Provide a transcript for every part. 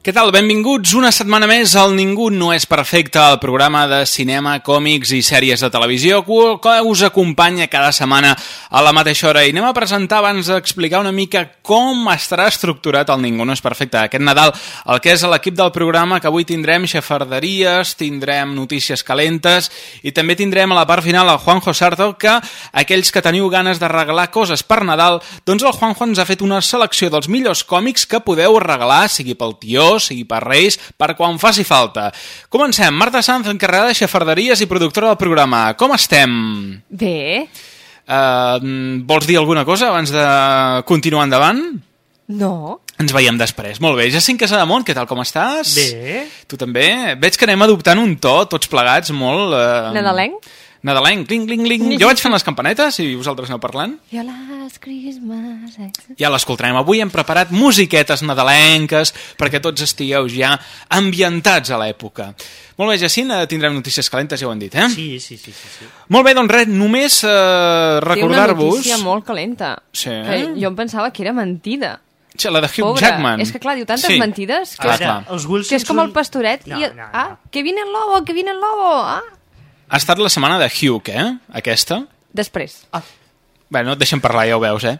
Què tal? Benvinguts una setmana més al Ningú no és perfecte, el programa de cinema, còmics i sèries de televisió que us acompanya cada setmana a la mateixa hora. I anem a presentar abans d'explicar una mica com estarà estructurat el Ningú no és perfecte. Aquest Nadal, el que és l'equip del programa, que avui tindrem xafarderies, tindrem notícies calentes i també tindrem a la part final el Juanjo Sarto, que aquells que teniu ganes de regalar coses per Nadal, doncs el Juanjo ens ha fet una selecció dels millors còmics que podeu regalar, sigui pel tió, sigui per Reis, per quan faci falta. Comencem. Marta Sanz, encarregada de xafarderies i productora del programa. Com estem? Bé. Uh, vols dir alguna cosa abans de continuar endavant? No. Ens veiem després. Molt bé. Jacint Casademont, què tal, com estàs? Bé. Tu també? Veig que anem adoptant un to, tots plegats, molt... Uh... Nadalenc? Nadalenc, cling, cling, cling. Jo vaig fent les campanetes i vosaltres aneu parlant. Jo les Christmas... Ja l'escoltarem. Avui hem preparat musiquetes nadalenques perquè tots estigueu ja ambientats a l'època. Molt bé, Jacint, eh, tindrem notícies calentes, ja ho han dit, eh? Sí, sí, sí. sí, sí. Molt bé, doncs res, només eh, Té una recordar-vos... notícia molt calenta. Sí. Que jo em pensava que era mentida. Sí, La de Hugh Pobre. Jackman. És que clar, diu tantes Sí. mentides que, Ah, clar. els Wilson que és com el pastoret. No, i... no, no. Ah, que viene el lobo, que viene el lobo. Ah. Ha estat la setmana de Hugh, eh? Aquesta. Després. Ah, Bé, no et deixem parlar, ja ho veus, eh?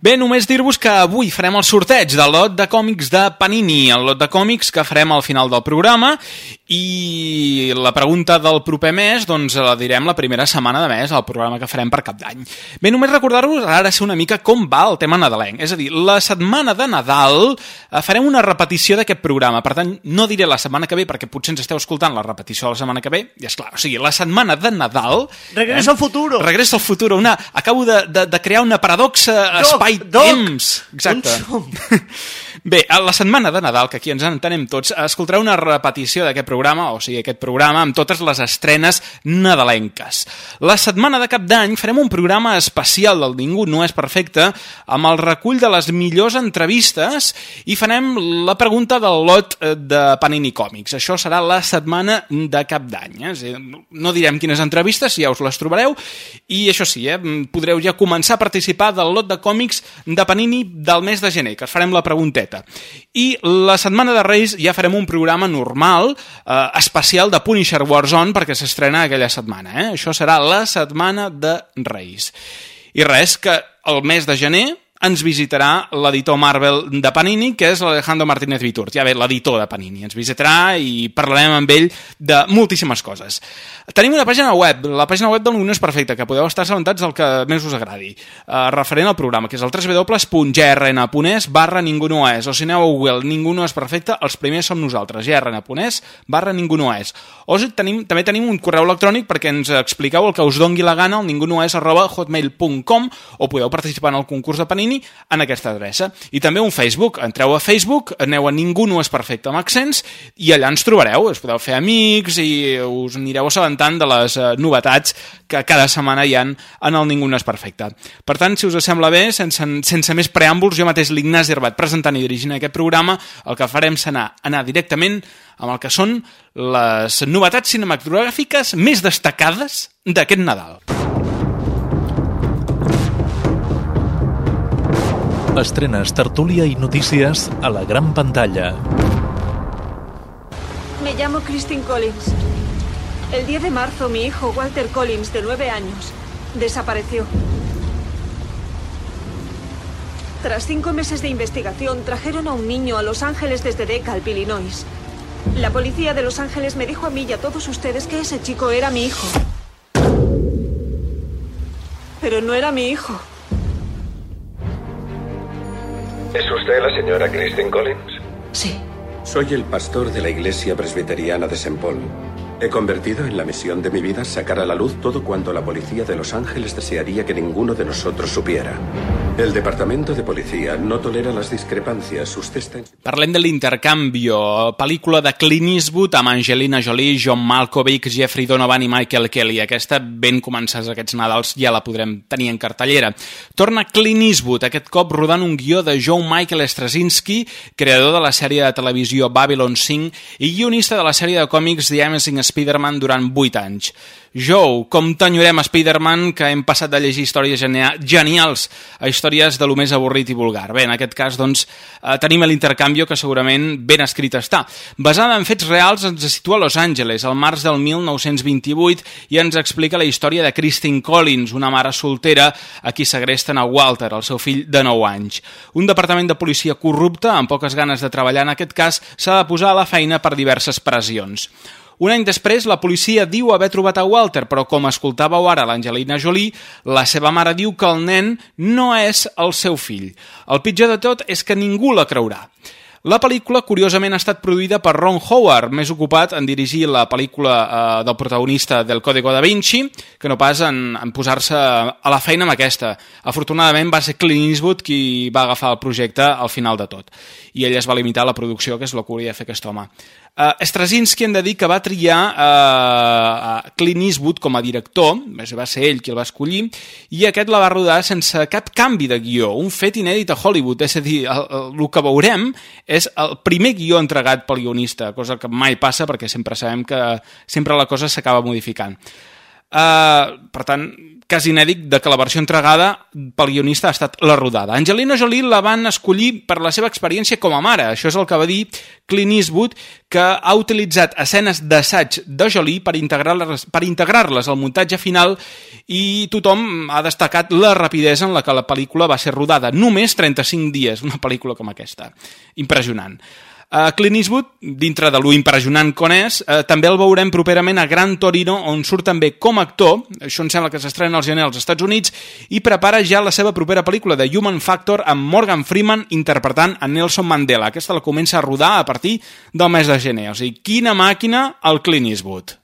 Bé, només dir-vos que avui farem el sorteig del lot de còmics de Panini, el lot de còmics que farem al final del programa i la pregunta del proper mes doncs la direm la primera setmana de mes al programa que farem per cap d'any. Bé, només recordar-vos ara ser una mica com va el tema nadalenc. És a dir, la setmana de Nadal eh, farem una repetició d'aquest programa. Per tant, no diré la setmana que ve perquè potser ens esteu escoltant la repetició de la setmana que ve. I és clar, o sigui, la setmana de Nadal... Regreso al futuro. Regreso al futuro. Una, acabo de, de, de crear una paradoxa Doc, espai-temps. Doc, Exacte. on som? Bé, a la setmana de Nadal, que aquí ens entenem tots, escoltareu una repetició d'aquest programa, o sigui, aquest programa, amb totes les estrenes nadalenques. La setmana de cap d'any farem un programa especial del Ningú no és perfecte, amb el recull de les millors entrevistes i farem la pregunta del lot eh, de Panini Còmics. Això serà la setmana de cap d'any. Eh? No direm quines entrevistes, ja us les trobareu, i això sí, eh? podreu ja començar a participar del lot de còmics de Panini del mes de gener, que farem la pregunteta. I la setmana de Reis ja farem un programa normal, eh, especial de Punisher Warzone, perquè s'estrena aquella setmana. Eh? Això serà la setmana de Reis. I res, que el mes de gener ens visitarà l'editor Marvel de Panini, que és l'Alejandro Martínez Vitur. Ja ve l'editor de Panini. Ens visitarà i parlarem amb ell de moltíssimes coses. Tenim una pàgina web, la pàgina web del No és perfecte, que podeu estar assabentats del que més us agradi, eh, referent al programa, que és el www.grn.es barra ningú no és, o si aneu a Google, ningú no és perfecte, els primers som nosaltres, grn.es barra ningú no és. O si tenim, també tenim un correu electrònic perquè ens expliqueu el que us dongui la gana al ningú no és arroba hotmail.com o podeu participar en el concurs de Panini en aquesta adreça. I també un Facebook. Entreu a Facebook, aneu a Ningú no és perfecte amb accents i allà ens trobareu. Us podeu fer amics i us anireu assabentant de les eh, novetats que cada setmana hi han en el Ningú no és perfecte. Per tant, si us sembla bé, sense, sense més preàmbuls, jo mateix l'Ignasi Herbat presentant i dirigint aquest programa, el que farem serà anar directament amb el que són les novetats cinematogràfiques més destacades d'aquest Nadal. Estrenes, tertúlia y noticias a la gran pantalla. Me llamo Christine Collins. El 10 de marzo mi hijo Walter Collins, de nueve años, desapareció. Tras cinco meses de investigación, trajeron a un niño a Los Ángeles desde DeKalb, Illinois. La policía de Los Ángeles me dijo a mí y a todos ustedes que ese chico era mi hijo. Pero no era mi hijo. ¿Es usted la señora Kristen Collins? Sí. Soy el pastor de la iglesia presbiteriana de St. Paul. He convertido en la misión de mi vida sacar a la luz todo cuanto la policía de Los Ángeles desearía que ninguno de nosotros supiera. El departamento de policía no tolera las discrepancias. Usted está. Parlem de l'intercanvio, pel·lícula de Clint Eastwood amb Angelina Jolie, John Malkovich, Jeffrey Donovan i Michael Kelly. Aquesta, ben començats aquests Nadals, ja la podrem tenir en cartellera. Torna Clint Eastwood, aquest cop rodant un guió de Joe Michael Straczynski, creador de la sèrie de televisió Babylon 5 i guionista de la sèrie de còmics The Amazing Spider-Man durant 8 anys. Joe, com t'enyorem Spider-Man que hem passat de llegir històries genia genials a històries de lo més avorrit i vulgar. Bé, en aquest cas, doncs, eh, tenim l'intercanvio que segurament ben escrit està. Basada en fets reals, ens situa a Los Angeles, al març del 1928, i ens explica la història de Christine Collins, una mare soltera a qui segresten a Walter, el seu fill de 9 anys. Un departament de policia corrupte, amb poques ganes de treballar en aquest cas, s'ha de posar a la feina per diverses pressions. Un any després, la policia diu haver trobat a Walter, però com escoltàveu ara l'Angelina Jolie, la seva mare diu que el nen no és el seu fill. El pitjor de tot és que ningú la creurà. La pel·lícula, curiosament, ha estat produïda per Ron Howard, més ocupat en dirigir la pel·lícula eh, del protagonista del Código da Vinci, que no pas en, en posar-se a la feina amb aquesta. Afortunadament va ser Clint Eastwood qui va agafar el projecte al final de tot. I ell es va limitar a la producció, que és el que hauria de fer aquest home. Uh, Straczynski hem de dir que va triar uh, Clint Eastwood com a director, va ser ell qui el va escollir, i aquest la va rodar sense cap canvi de guió, un fet inèdit a Hollywood, és a dir, el, el, el que veurem és el primer guió entregat pel guionista, cosa que mai passa perquè sempre sabem que sempre la cosa s'acaba modificant. Uh, per tant, cas inèdit de que la versió entregada pel guionista ha estat la rodada. Angelina Jolie la van escollir per la seva experiència com a mare. Això és el que va dir Clint Eastwood, que ha utilitzat escenes d'assaig de Jolie per integrar-les per integrar al muntatge final i tothom ha destacat la rapidesa en la que la pel·lícula va ser rodada. Només 35 dies, una pel·lícula com aquesta. Impressionant. Uh, Clint Eastwood, dintre de lo impressionant com és, uh, també el veurem properament a Gran Torino, on surt també com a actor, això em sembla que s'estrena al gener als Estats Units, i prepara ja la seva propera pel·lícula de Human Factor amb Morgan Freeman interpretant a Nelson Mandela. Aquesta la comença a rodar a partir del mes de gener. O sigui, quina màquina el Clint Eastwood.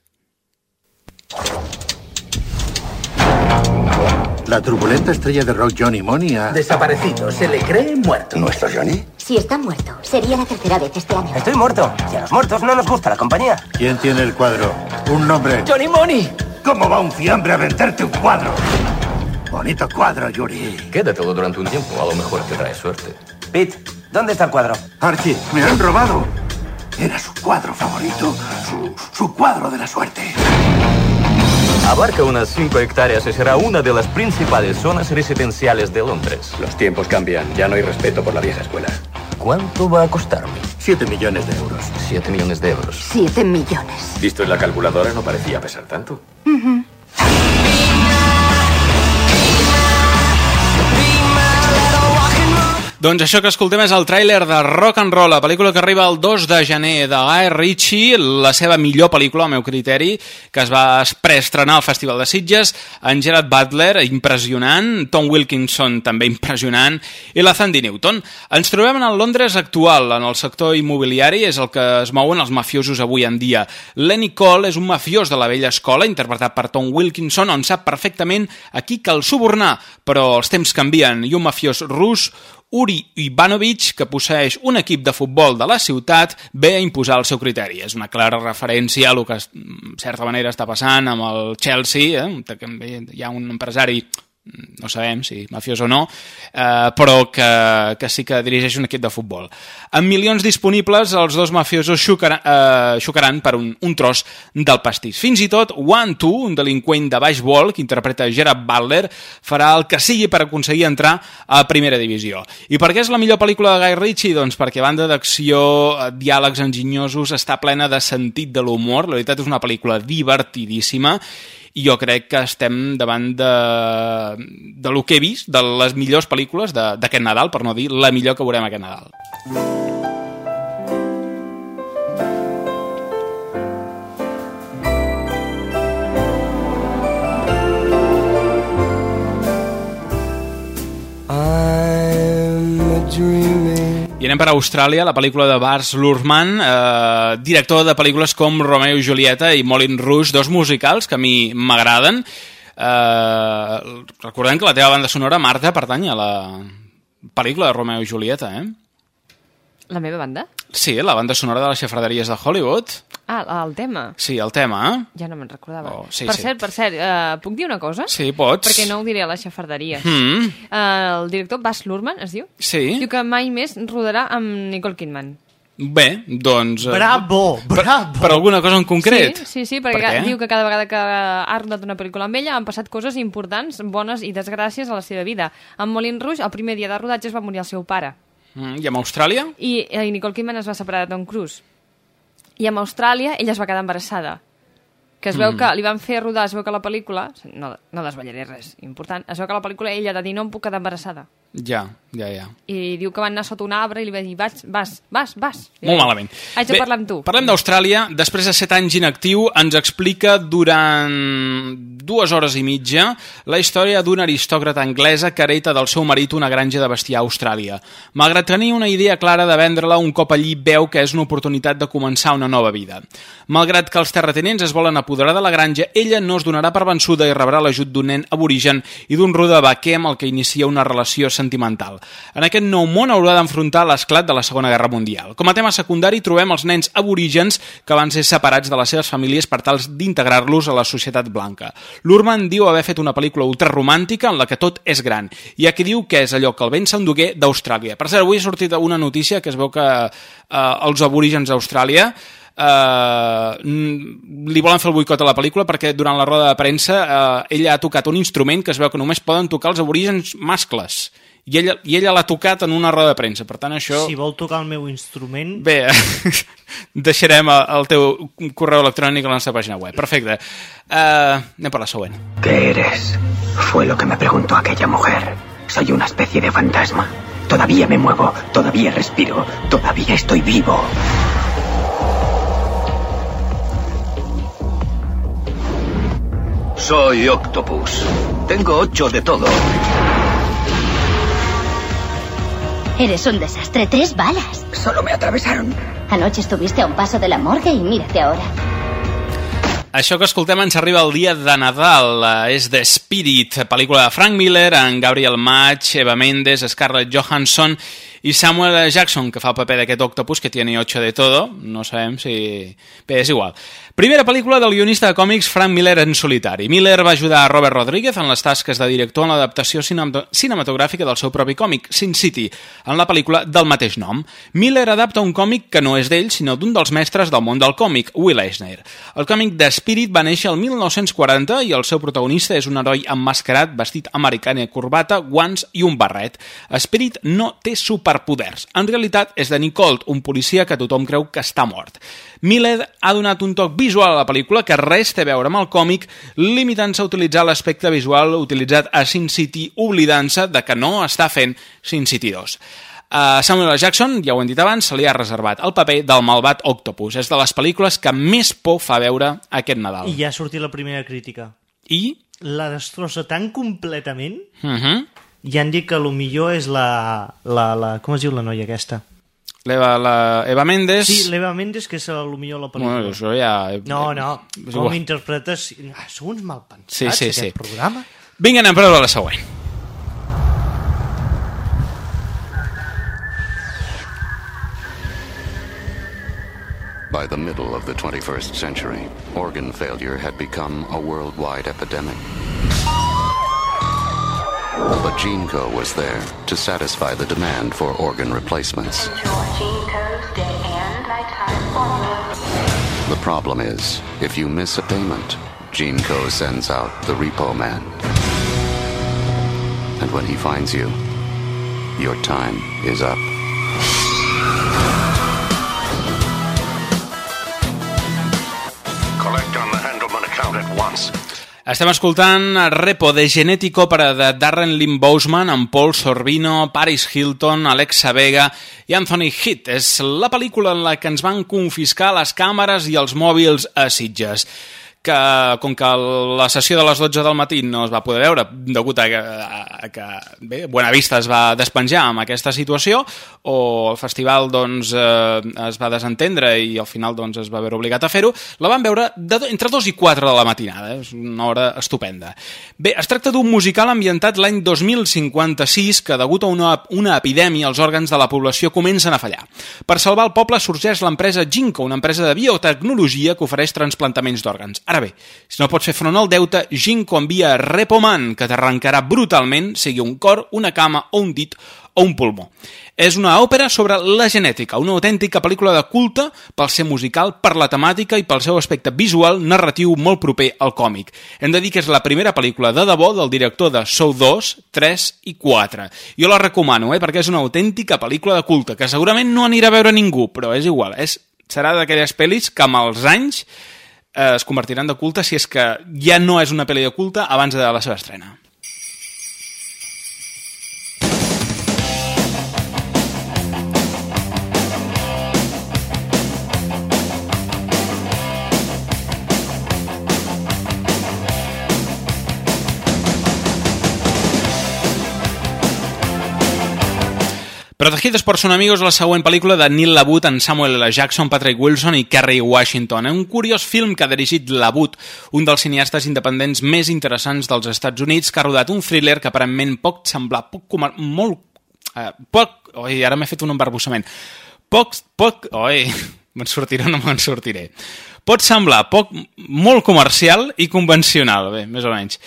La turbulenta estrella de rock Johnny Money ha... Desaparecido. Se le cree muerto. ¿Nuestro Johnny? Si está muerto, sería la tercera vez este año. Estoy muerto. Y a los muertos no nos gusta la compañía. ¿Quién tiene el cuadro? Un nombre. ¡Johnny Money! ¿Cómo va un fiambre a venderte un cuadro? Bonito cuadro, Yuri. Quédatelo durante un tiempo. A lo mejor te trae suerte. Pete, ¿dónde está el cuadro? Archie, me han robado. Era su cuadro favorito. Su, su cuadro de la suerte. Abarca unas 5 hectáreas y será una de las principales zonas residenciales de Londres. Los tiempos cambian, ya no hay respeto por la vieja escuela. ¿Cuánto va a costarme? 7 millones de euros. 7 millones de euros. 7 millones. Visto en la calculadora no parecía pesar tanto. Uh -huh. Doncs això que escoltem és el tràiler de Rock and Roll, la pel·lícula que arriba el 2 de gener de Guy Ritchie, la seva millor pel·lícula, al meu criteri, que es va preestrenar al Festival de Sitges, en Gerard Butler, impressionant, Tom Wilkinson, també impressionant, i la Sandy Newton. Ens trobem en el Londres actual, en el sector immobiliari, és el que es mouen els mafiosos avui en dia. Lenny Cole és un mafiós de la vella escola, interpretat per Tom Wilkinson, on sap perfectament a qui cal subornar, però els temps canvien, i un mafiós rus Uri Ivanovic, que posseix un equip de futbol de la ciutat, ve a imposar el seu criteri. És una clara referència a el que, en certa manera, està passant amb el Chelsea, eh? que hi ha un empresari no sabem si mafiós o no, eh, però que, que sí que dirigeix un equip de futbol. Amb milions disponibles, els dos mafiosos xocaran, eh, xocaran per un, un tros del pastís. Fins i tot One Two, un delinqüent de baix vol, que interpreta Gerard Butler, farà el que sigui per aconseguir entrar a primera divisió. I per què és la millor pel·lícula de Guy Ritchie? Doncs perquè a banda d'acció, eh, diàlegs enginyosos, està plena de sentit de l'humor. La veritat és una pel·lícula divertidíssima i jo crec que estem davant de, de lo que he vist, de les millors pel·lícules d'aquest Nadal, per no dir la millor que veurem aquest Nadal. I'm anem per Austràlia, la pel·lícula de Bars Luhrmann, eh, director de pel·lícules com Romeo i Julieta i Moulin Rouge, dos musicals que a mi m'agraden. Eh, recordem que la teva banda sonora, Marta, pertany a la pel·lícula de Romeo i Julieta, eh? La meva banda? Sí, la banda sonora de les xafraderies de Hollywood. Ah, el tema. Sí, el tema, eh? Ja no me'n recordava. Oh, sí, per sí. cert, per cert, uh, puc dir una cosa? Sí, pots. Perquè no ho diré a les xafarderies. Mm. Uh, el director Bas Luhrmann, es diu? Sí. Diu que mai més rodarà amb Nicole Kidman. Bé, doncs... eh, Bravo, bravo. Per, per alguna cosa en concret? Sí, sí, sí perquè Per què? diu que cada vegada que ha rodat una pel·lícula amb ella han passat coses importants, bones i desgràcies a la seva vida. Amb Moulin Rouge, el primer dia de rodatge es va morir el seu pare. Mm, I amb Austràlia? I, eh, i Nicole Kidman es va separar de Tom Cruise. I amb Austràlia ella es va quedar embarassada. Que es veu Mm. que li van fer rodar, es veu que la pel·lícula, no, no desballaré res important, es veu que la pel·lícula ella de dir no em puc quedar embarassada. Ja, ja, ja. I diu que van anar sota un arbre i li va dir vas, vas, vas, vas. Molt malament. Haig de parlar amb tu. Parlem d'Austràlia. Després de 7 anys inactiu, ens explica durant dues hores i mitja la història d'una aristòcrata anglesa que hereta del seu marit una granja de bestiar a Austràlia. Malgrat tenir una idea clara de vendre-la, un cop allí veu que és una oportunitat de començar una nova vida. Malgrat que els terratinents es volen apoderar de la granja, ella no es donarà per vençuda i rebrà l'ajut d'un nen aborigen i d'un rude vaquer amb el que inicia una relació sentimental. En aquest nou món haurà d'enfrontar l'esclat de la Segona Guerra Mundial. Com a tema secundari trobem els nens aborígens que van ser separats de les seves famílies per tal d'integrar-los a la societat blanca. Lurman diu haver fet una pel·lícula ultraromàntica en la que tot és gran. Hi ha qui diu que és allò que el vent s'endugué d'Austràlia. Per cert, avui ha sortit una notícia que es veu que eh, els aborígens d'Austràlia eh, mm, li volen fer el boicot a la pel·lícula perquè durant la roda de premsa eh, ella ha tocat un instrument que es veu que només poden tocar els aborígens mascles i ella, i ella l'ha tocat en una roda de premsa per tant això... Si vol tocar el meu instrument... Bé, deixarem el, teu correu electrònic a la nostra pàgina web. Perfecte. Uh, anem per la següent. ¿Qué eres? Fue lo que me preguntó aquella mujer. Soy una especie de fantasma. Todavía me muevo, todavía respiro, todavía estoy vivo. Soy Octopus. Tengo ocho de todo. Eres un desastre. Tres balas. Solo me atravesaron. Anoche estuviste a un paso de la morgue y mírate ahora. Això que escoltem ens arriba el dia de Nadal. Eh, És The Spirit, pel·lícula de Frank Miller, en Gabriel Match, Eva Mendes, Scarlett Johansson i Samuel Jackson, que fa el paper d'aquest octopus que tiene ocho de todo. No sabem si... Bé, és igual. Primera pel·lícula del guionista de còmics Frank Miller en solitari. Miller va ajudar a Robert Rodríguez en les tasques de director en l'adaptació cinemat cinematogràfica del seu propi còmic, Sin City, en la pel·lícula del mateix nom. Miller adapta un còmic que no és d'ell, sinó d'un dels mestres del món del còmic, Will Eisner. El còmic de Spirit va néixer el 1940 i el seu protagonista és un heroi emmascarat, vestit americana corbata, guants i un barret. Spirit no té superpoders. En realitat és Danny Colt, un policia que tothom creu que està mort. Miller ha donat un toc visual a la pel·lícula que res té a veure amb el còmic, limitant-se a utilitzar l'aspecte visual utilitzat a Sin City, oblidant-se de que no està fent Sin City 2. A Samuel L. Jackson, ja ho hem dit abans, se li ha reservat el paper del malvat Octopus. És de les pel·lícules que més por fa veure aquest Nadal. I ja ha sortit la primera crítica. I? La destrossa tan completament Uh -huh. I han dit que el millor és la, la, la... Com es diu la noia aquesta? L'Eva, la Eva Mendes... Sí, l'Eva Mendes, que és el millor la pel·lícula. Bueno, això ja... No, no, És com igual. interpretes... Ah, Sou uns malpensats, Sí, sí, aquest sí. programa. Vinga, anem per veure la següent. By the middle of the 21st century, organ failure had become a worldwide epidemic. But GeneCo was there to satisfy the demand for organ replacements. The problem is, if you miss a payment, GeneCo sends out the repo man. And when he finds you, your time is up. Collect on the Handelman account at once. Estem escoltant Repo de Genetico per a de Darren Lynn Bousman amb Paul Sorbino, Paris Hilton, Alexa Vega i Anthony Heath. És la pel·lícula en la que ens van confiscar les càmeres i els mòbils a Sitges. Que com que la sessió de les 12 del matí no es va poder veure degut a que, a que bé, Buenavista es va despenjar amb aquesta situació o el festival doncs, eh, es va desentendre i al final doncs, es va veure obligat a fer-ho, la van veure de, entre 2 i 4 de la matinada, és una hora estupenda. Bé, es tracta d'un musical ambientat l'any 2056 que degut a una, una epidèmia els òrgans de la població comencen a fallar. Per salvar el poble sorgeix l'empresa Ginkgo, una empresa de biotecnologia que ofereix transplantaments d'òrgans. Ara bé, si no pots fer front al deute, Ginkgo envia Repoman, que t'arrencarà brutalment, sigui un cor, una cama o un dit o un pulmó. És una òpera sobre la genètica, una autèntica pel·lícula de culte pel ser musical, per la temàtica i pel seu aspecte visual narratiu molt proper al còmic. Hem de dir que és la primera pel·lícula de debò del director de Sou 2, 3 i 4. Jo la recomano, eh, perquè és una autèntica pel·lícula de culte, que segurament no anirà a veure ningú, però és igual, és, serà d'aquelles pel·lis que amb els anys eh, es convertiran de culte si és que ja no és una pel·li de culte abans de la seva estrena. Protegidos por son amigos, la següent pel·lícula de Neil LaBute en Samuel L. Jackson, Patrick Wilson i Kerry Washington. Un curiós film que ha dirigit LaBute, un dels cineastes independents més interessants dels Estats Units, que ha rodat un thriller que aparentment poc semblar, poc molt... Eh, poc... Oi, ara m'he fet un embarbussament. Poc... poc... Oi, me'n sortiré no me'n sortiré. Pot semblar poc, molt comercial i convencional, bé, més o menys.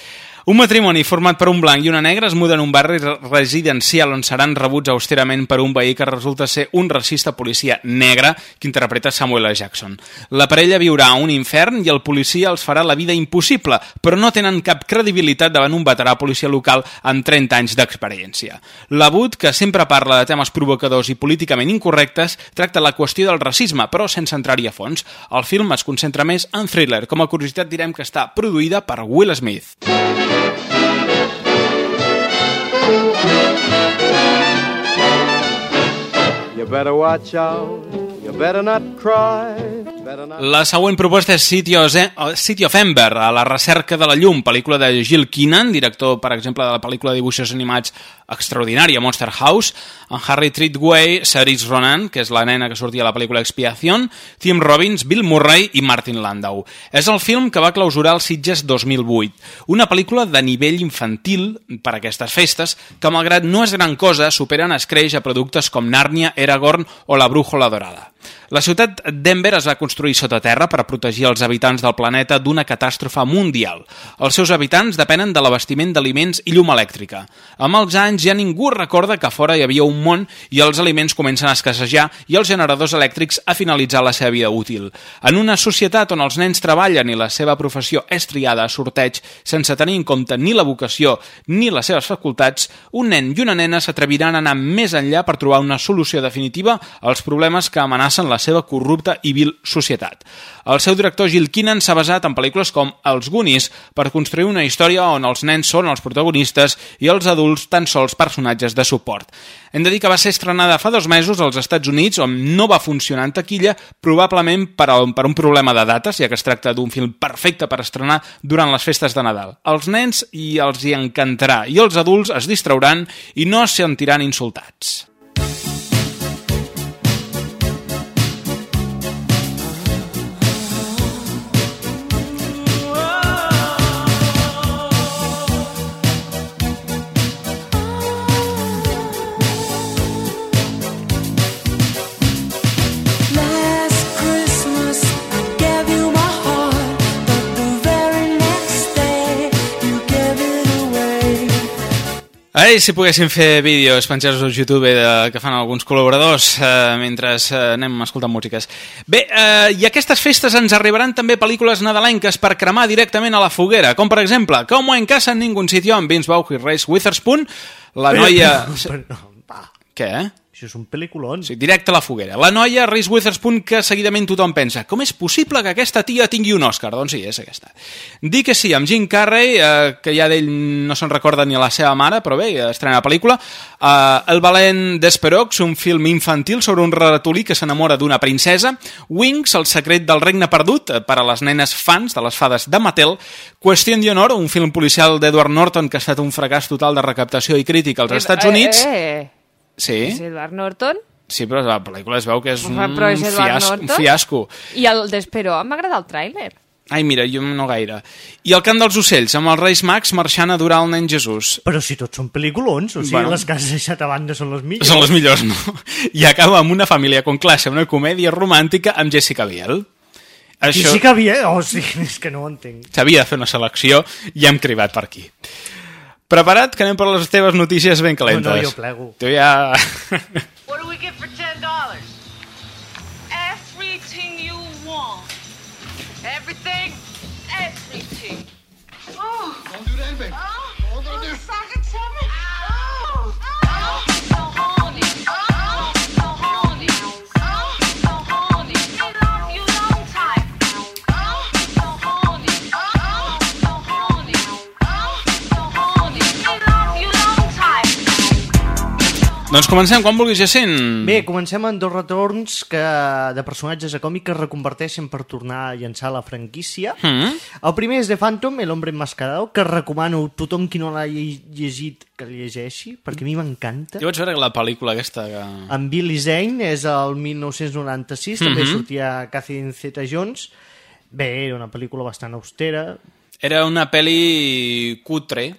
Un matrimoni format per un blanc i una negra es muda en un barri residencial on seran rebuts austerament per un veí que resulta ser un racista policia negre que interpreta Samuel L. Jackson. La parella viurà a un infern i el policia els farà la vida impossible, però no tenen cap credibilitat davant un veterà policia local amb 30 anys d'experiència. L'Abut, que sempre parla de temes provocadors i políticament incorrectes, tracta la qüestió del racisme, però sense entrar-hi a fons. El film es concentra més en thriller. Com a curiositat direm que està produïda per Will Smith. You better watch out. You better not cry. La següent proposta és City of, City of Ember, a la recerca de la llum, pel·lícula de Gil Keenan, director, per exemple, de la pel·lícula de dibuixos animats extraordinària, Monster House, en Harry Treadway, Saris Ronan, que és la nena que sortia a la pel·lícula Expiación, Tim Robbins, Bill Murray i Martin Landau. És el film que va clausurar els Sitges 2008, una pel·lícula de nivell infantil per a aquestes festes, que malgrat no és gran cosa, superen escreix a productes com Narnia, Aragorn o La Brújola Dorada. La ciutat d'Enver es va construir sota terra per protegir els habitants del planeta d'una catàstrofe mundial. Els seus habitants depenen de l'abastiment d'aliments i llum elèctrica. Amb els anys ja ningú recorda que fora hi havia un món i els aliments comencen a escassejar i els generadors elèctrics a finalitzar la seva vida útil. En una societat on els nens treballen i la seva professió és triada a sorteig sense tenir en compte ni la vocació ni les seves facultats, un nen i una nena s'atreviran a anar més enllà per trobar una solució definitiva als problemes que amenacen la seva corrupta i vil societat. El seu director Gil Keenan s'ha basat en pel·lícules com Els Goonies per construir una història on els nens són els protagonistes i els adults tan sols personatges de suport. Hem de dir que va ser estrenada fa dos mesos als Estats Units on no va funcionar en taquilla, probablement per, a, per un problema de dates, ja que es tracta d'un film perfecte per estrenar durant les festes de Nadal. Els nens i els hi encantarà i els adults es distrauran i no es sentiran insultats. Ai, si poguéssim fer vídeos penjats al YouTube de, que fan alguns col·laboradors eh, mentre eh, anem escoltant músiques. Bé, eh, i aquestes festes ens arribaran també pel·lícules nadalenques per cremar directament a la foguera, com per exemple Como en casa en ningún sitio amb Vince Vaughn i Reese Witherspoon, la Però, noia... però, però, va. Què? Això és un pel·lículon. Sí, directe a la foguera. La noia, Reese Witherspoon, que seguidament tothom pensa com és possible que aquesta tia tingui un Òscar? Doncs sí, és aquesta. Dir que sí, amb Jim Carrey, eh, que ja d'ell no se'n recorda ni la seva mare, però bé, estrena la pel·lícula. Eh, El valent d'Esperox, un film infantil sobre un ratolí que s'enamora d'una princesa. Wings, el secret del regne perdut, eh, per a les nenes fans de les fades de Mattel. Qüestió de honor, un film policial d'Edward Norton que ha estat un fracàs total de recaptació i crítica als Estats Units. Eh, eh. Sí. És Edward Norton? Sí, però la pel·lícula es veu que és un, Però és fiasco, un fiasco. I el d'Espero, em va agradar el tràiler. Ai, mira, jo no gaire. I el cant dels ocells, amb els Reis Mags marxant a adorar el nen Jesús. Però si tots són pel·lículons, o sigui, Bueno. les que has deixat a banda són les millors. Són les millors, no? I acaba amb una família con classe, una comèdia romàntica amb Jessica Biel. Això... Que havia... Oh, sí, és que no ho entenc. s'havia de fer una selecció i hem cribat per aquí. Preparat, que anem per les teves notícies ben calentes. No, no, jo plego. Tu ja... What do we get for ten dollars? Everything you want. Everything, everything. Oh. Don't do that, baby. Oh, don't do doncs comencem, quan vulguis, Jacint. Bé, comencem amb dos retorns que, de personatges a còmic que es reconverteixen per tornar a llançar la franquícia. Mm. El primer és The Phantom, El hombre enmascarado, que recomano a tothom qui no l'ha lle- llegit que llegeixi, perquè a mi m'encanta. Jo vaig veure la pel·lícula aquesta que... Amb Billy Zane, és el 1996, també Mhm. sortia Catherine Zeta-Jones. Bé, era una pel·lícula bastant austera. Era una pel·li cutre,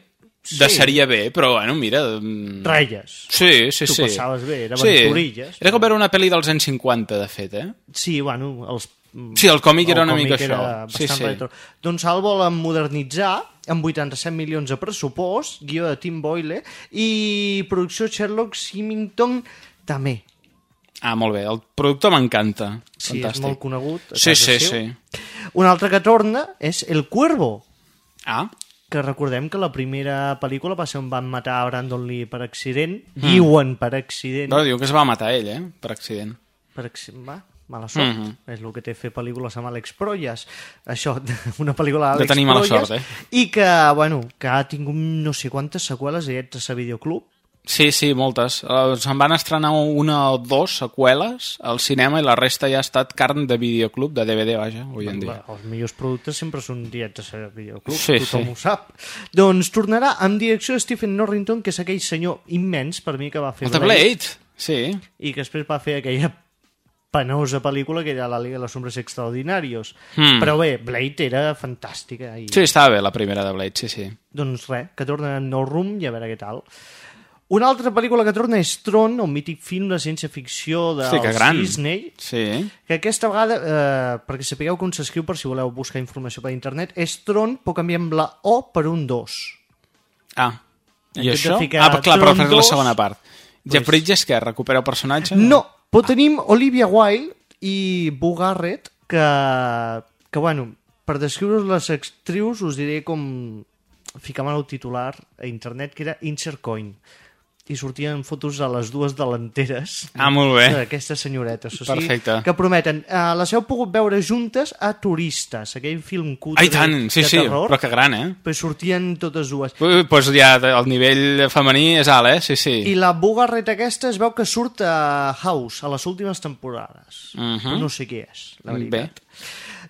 de Sí. sèrie B, però bueno, mira... mm, Ratlles. Sí, sí, Tu sí. passaves bé, era aventurilles. Era com veure una pel·li dels anys 50, de fet, eh? Sí, bueno, els... Sí, el còmic era una còmic mica era això. Sí, sí. retro. Doncs el volen modernitzar amb 87 milions de pressupost, guió de Tim Boyle, i producció Sherlock Symington també. Ah, molt bé. El productor m'encanta. Sí, Fantàstic. és molt conegut. Sí, sí, seu. sí. Un altre que torna és El Cuervo. Ah. Que recordem que la primera pel·lícula va ser on van matar a Brandon Lee per accident. Mm. Diuen per accident. No, diu que es va matar ell, eh? Per accident. Per accident, va, mala sort. Mhm. És el que té fer pel·lícules amb Àlex Proyas. Això, una pel·lícula De d'Àlex tenir mala Proyas. sort, eh? I que, bueno, que ha tingut no sé quantes seqüeles directes a videoclub. Sí, sí, moltes. Eh, Se'n van estrenar una o dos seqüeles al cinema i la resta ja ha estat carn de videoclub, de DVD, vaja, avui en dia. Els millors productes sempre són directes a videoclub, Sí, tothom sí. ho sap. Doncs tornarà amb direcció Stephen Norrington, que és aquell senyor immens per mi que va fer El de Blade, sí. I que després va fer aquella penosa pel·lícula que era la Liga de los Hombres Extraordinarios. Mm. Però bé, Blade era fantàstica. I... Sí, estava bé la primera de Blade, sí, sí. Doncs res, que torna en No Room i a veure què tal. Una altra pel·lícula que torna és Tron, un mític film de ciència-ficció de Sí. Disney, Sí. que aquesta vegada, eh, perquè sapigueu com s'escriu per si voleu buscar informació per internet, és Tron, però canviem la O per un 2. Ah, i això? Ah, clar, però Tron fer la 2, segona part. Jeff Bridges, que recupera el personatge? No, però tenim Olivia Wilde i Boo Garrett, que, que bueno, per descriure les actrius us diré com ficàvem el titular a internet, que era Insert Coin i sortien fotos de les dues delanteres Ah, molt bé. d'aquestes senyoretes o sigui, Perfecte. que prometen uh, les heu pogut veure juntes a Turistes aquell film cutre Ai, tant, sí, de sí, terror però que gran, eh? però sortien totes dues Doncs pues ja el nivell femení és alt, eh? Sí, sí. i la Bugarret aquesta es veu que surt a House a les últimes temporades. Mhm. Però no sé què és, la Bé. veritat.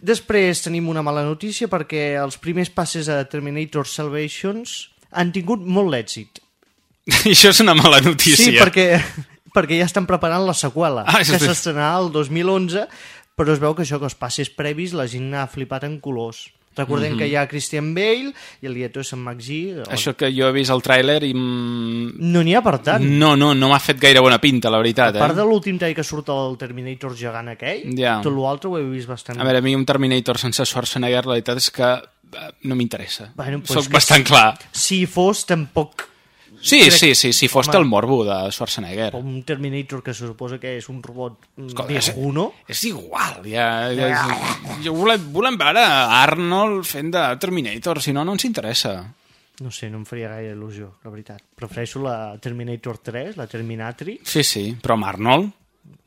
Després tenim una mala notícia perquè els primers passes a Terminator Salvations han tingut molt d'èxit. Això és una mala notícia. Sí, perquè, perquè ja estan preparant la seqüela, Ah, que s'estrenarà el 2011, però es veu que això que els passes previs la gent ha flipat en colors. Recordem Mhm. que hi ha Christian Bale i el director és en McGee. Això que jo he vist el tràiler i... mm, No n'hi ha per tant. No, no, no m'ha fet gaire bona pinta, la veritat, A part eh? de l'últim tall que surt el Terminator gegant aquell, Ja. tot l'altre ho he vist bastant. A veure, a mi un Terminator sense Schwarzenegger, la veritat és que eh, no m'interessa. Bueno, pues Soc bastant si- clar. Si fos, tampoc... Sí, crec- sí, sí, si fos Home, el morbo de Schwarzenegger. Un Terminator que se suposa que és un robot mm, Escolta, és- viejuno. És igual, ja... ja és, jo volem, volem veure Arnold fent de Terminator, si no, no ens interessa. No sé, no em faria gaire il·lusió, la veritat. Prefereixo la Terminator 3, la Terminatri. Sí, sí, però amb Arnold...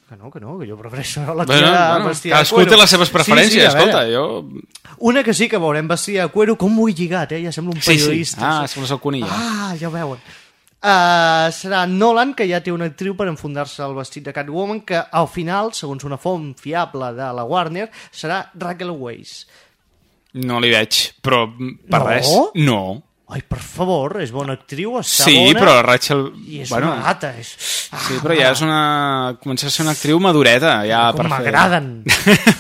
Que no, que no, que jo prefereixo la Bueno, tia bueno, vestida de cadascú té les seves preferències, a veure. escolta, jo... Una que sí que veurem vestida de cuero, com ho he lligat, eh? Ja sembla un Sí, sí. periodista. Ah, sembles el conill. Ah, ja ho veuen. Uh, serà Nolan, que ja té una actriu per enfundar-se el vestit de Catwoman, que al final, segons una font fiable de la Warner, serà Raquel Weisz. No li veig, però per No? res. No. Ai, per favor, és bona actriu, està Sí, bona... però Rachel... I és bueno, una gata, és... Ah, Sí, però ja és una... Comença a ser una actriu madureta, ja, Com fer... m'agraden.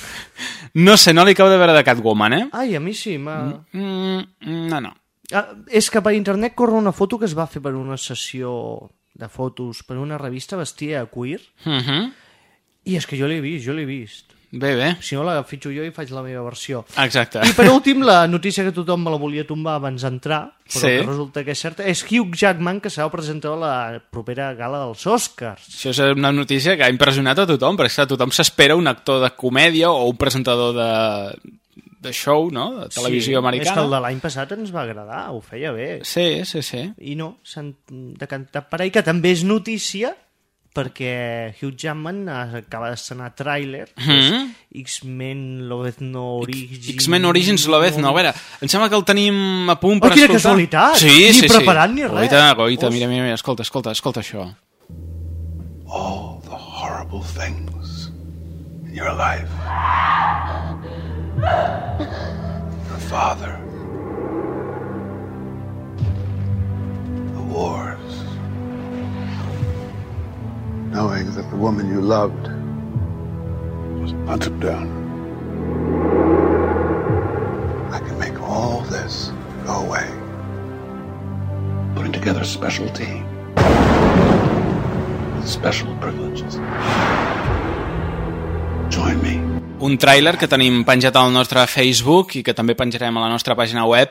no sé, no li acabo de veure de Catwoman, eh? Ai, a mi sí, m'ha... Mm, no, no. Ah, és que per internet corre una foto que es va fer per una sessió de fotos per una revista vestida de queer Uh -huh. i és que jo l'he vist, jo l'he vist. Bé, bé. Si no la fitxo jo i faig la meva versió. Exacte. I per últim, la notícia que tothom me la volia tombar abans d'entrar, però Sí. que resulta que és certa, és Hugh Jackman, que serà el presentador de la propera gala dels Oscars. Això és una notícia que ha impressionat a tothom, perquè clar, tothom s'espera un actor de comèdia o un presentador de, de show, no?, de televisió sí, americana. És que el de l'any passat ens va agradar, ho feia bé. Sí, sí, sí. I no, s'han decantat per ahí, que també és notícia, perquè Hugh Jackman acaba d'estrenar tràiler Mhm. X-Men Lobezno Origins... X-Men Origins Lobezno, a veure, em sembla que el tenim a punt per Oh, quina escoltar. casualitat! Sí, Ni sí, sí. preparat ni res. Goita, goita, mira, mira, mira, escolta, escolta, escolta això. All the horrible things in your life. Your father. The wars. Knowing that the woman you loved was hunted down. I can make all this go away. Putting together a special team with special privileges. Join me. un tràiler que tenim penjat al nostre Facebook i que també penjarem a la nostra pàgina web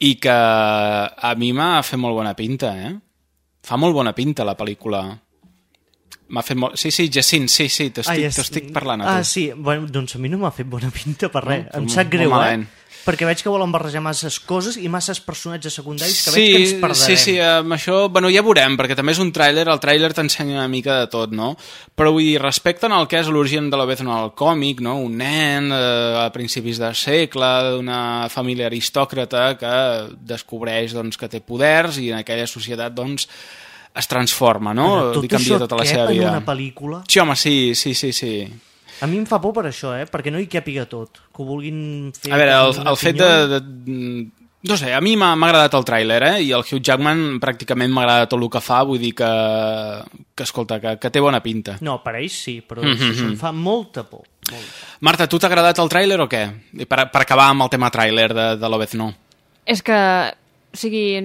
i que a mi m'ha fet molt bona pinta, eh? Fa molt bona pinta la pel·lícula. M'ha fet molt... Sí, sí, Jacint, sí, sí, t'estic t'estic parlant a Ah, tu. sí, bueno, doncs a mi no m'ha fet bona pinta per res. No, em sap greu, eh? Perquè veig que volen barrejar masses coses i masses personatges secundaris que Sí, veig que ens perdrem. sí, sí, amb això, bueno, ja veurem, perquè també és un tràiler, el tràiler t'ensenya una mica de tot, no? Però vull dir, respecte al que és l'origen de l'Obezno al còmic, no? Un nen eh, a principis de segle, d'una família aristòcrata que descobreix doncs, que té poders i en aquella societat doncs, es transforma, no? Però tot Li canvia tota la seva en vida. una pel·lícula? Sí, home, sí, sí, sí, sí. A mi em fa por per això, eh? Perquè no hi càpiga tot. Que ho vulguin fer... A veure, el, el fet de, de... No sé, a mi m'ha agradat el tràiler, eh? I el Hugh Jackman pràcticament m'agrada tot el que fa, vull dir que, que escolta, que, que té bona pinta. No, per ells sí, però Mhm, això em mhm. fa molta por. Molta. Marta, tu t'ha agradat el tràiler o què? I Per, per acabar amb el tema tràiler de, de l'Obezno. És que, o sigui,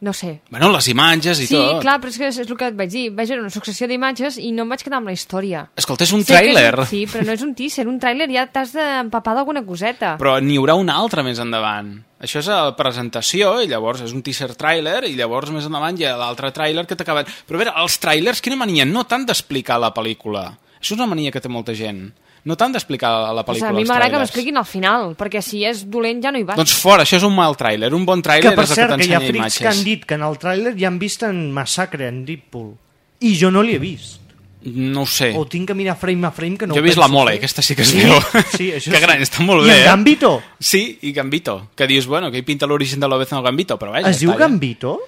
no, sé. Bueno, les imatges i sí, tot. clar, però és que és, és el que et vaig dir. Vaig veure una successió d'imatges i no em vaig quedar amb la història. Escolta, és un Sé és tràiler. Sí, però no és un teaser. Un tràiler ja t'has d'empapar d'alguna coseta. Però n'hi haurà un altre més endavant. Això és la presentació, i llavors és un teaser tràiler, i llavors més endavant hi ha l'altre tràiler que t'acaben... Però a veure, els tràilers, quina mania? No tant d'explicar la pel·lícula. Això és una mania que té molta gent. No tant d'explicar la O sigui, pel·lícula, a mi m'agrada que m'expliquin al final, perquè si és dolent ja no hi vaig. Doncs fora, això és un mal tràiler. Un bon tràiler Que per és el cert, que que hi ha t'ensenya frics imatges. que han dit que en el tràiler ja han vist en Massacre, en Deadpool. I jo no l'hi he vist. No ho sé. O tinc que mirar frame a frame que no jo he vist la mole, fer. aquesta sí que es sí, veu. Sí, això que sí. gran, està molt I bé, en eh? Gambito? Sí, i Gambito. Que dius, bueno, que hi pinta l'origen de l'Obezno Gambito, però vaja, Es diu. Gambito?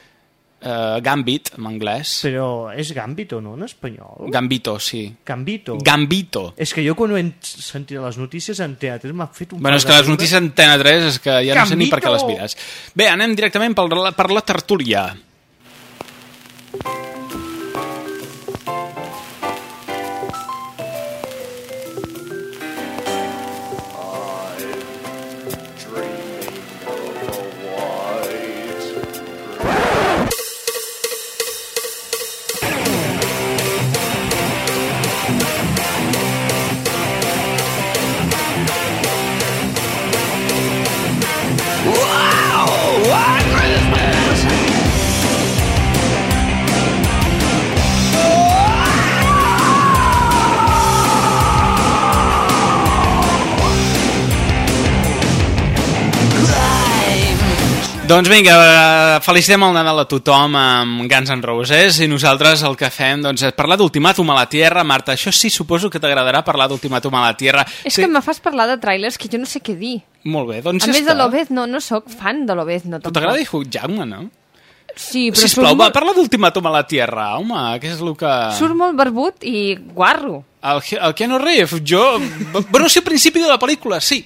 Uh, Gambit, en anglès. Però és Gambito, no, en espanyol? Gambito, sí. Gambito. Gambito. És que jo quan ho he sentit a les notícies en teatre m'ha fet un... Bueno, és que les notícies Antena 3 és que ja no sé ni per què les Gambito! mires. Bé, anem directament per la, per la tertúlia. Wow, Doncs vinga, eh, felicitem el Nadal a tothom amb Guns N' Roses i nosaltres el que fem doncs, és parlar d'Ultimàtum a la Tierra. Marta, això sí suposo que t'agradarà parlar d'Ultimàtum a la Tierra. És sí, que me fas parlar de trailers que jo no sé què dir. Molt bé, doncs A ja més està. de l'Obez, no, no sóc fan de l'Obez, no Però tampoc. T'agrada Hugh Jackman, no? Sí, però Sisplau, surt, va, molt, parla d'Ultimàtum a la Tierra, home, que és el que... surt molt barbut i guarro. El, el Keanu Reeves, jo... Bueno, sí, al principi de la pel·lícula, sí.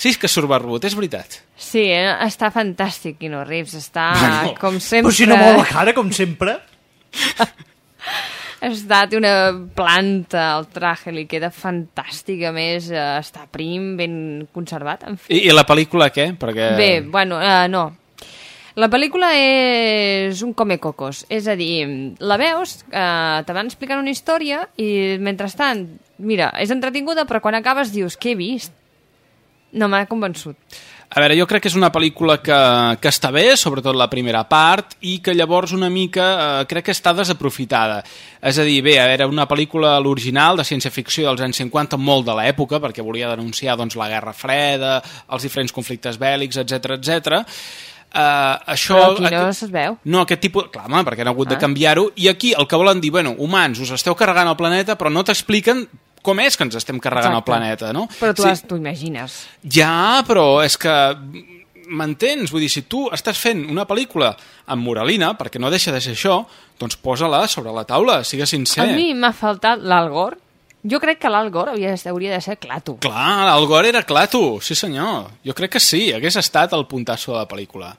Sí que surt barbut, és veritat. Sí, eh? està fantàstic, Quino Reeves. Està, Bueno, com sempre... Però si no mou la cara, com sempre. Està, té una planta, el traje li queda fantàstic, a més, eh, està prim, ben conservat, en fi. I, i la pel·lícula què? Perquè... Bé, bueno, uh, no. La pel·lícula és un come-cocos, és a dir, la veus, uh, te van explicant una història i mentrestant, mira, és entretinguda, però quan acabes dius, què he vist? No m'ha convençut. A veure, jo crec que és una pel·lícula que, que està bé, sobretot la primera part, i que llavors una mica eh, crec que està desaprofitada. És a dir, bé, era una pel·lícula l'original de ciència-ficció dels anys 50, molt de l'època, perquè volia denunciar doncs, la Guerra Freda, els diferents conflictes bèl·lics, etc etc. Uh, això, Però aquí no es veu. No, aquest tipus... Clar, home, perquè han hagut Ah. de canviar-ho. I aquí el que volen dir, bueno, humans, us esteu carregant el planeta, però no t'expliquen com és que ens estem carregant Exacte. el planeta, no? Però tu Sí. t'ho imagines. Ja, però és que m'entens? Vull dir, si tu estàs fent una pel·lícula amb moralina, perquè no deixa de ser això, doncs posa-la sobre la taula, sigue sincer. A mi m'ha faltat l'Al Gore. Jo crec que l'Al Gore hauria, de- hauria de ser clato. Clar, el Gore era clato, sí senyor. Jo crec que sí, hagués estat el puntasso de la pel·lícula.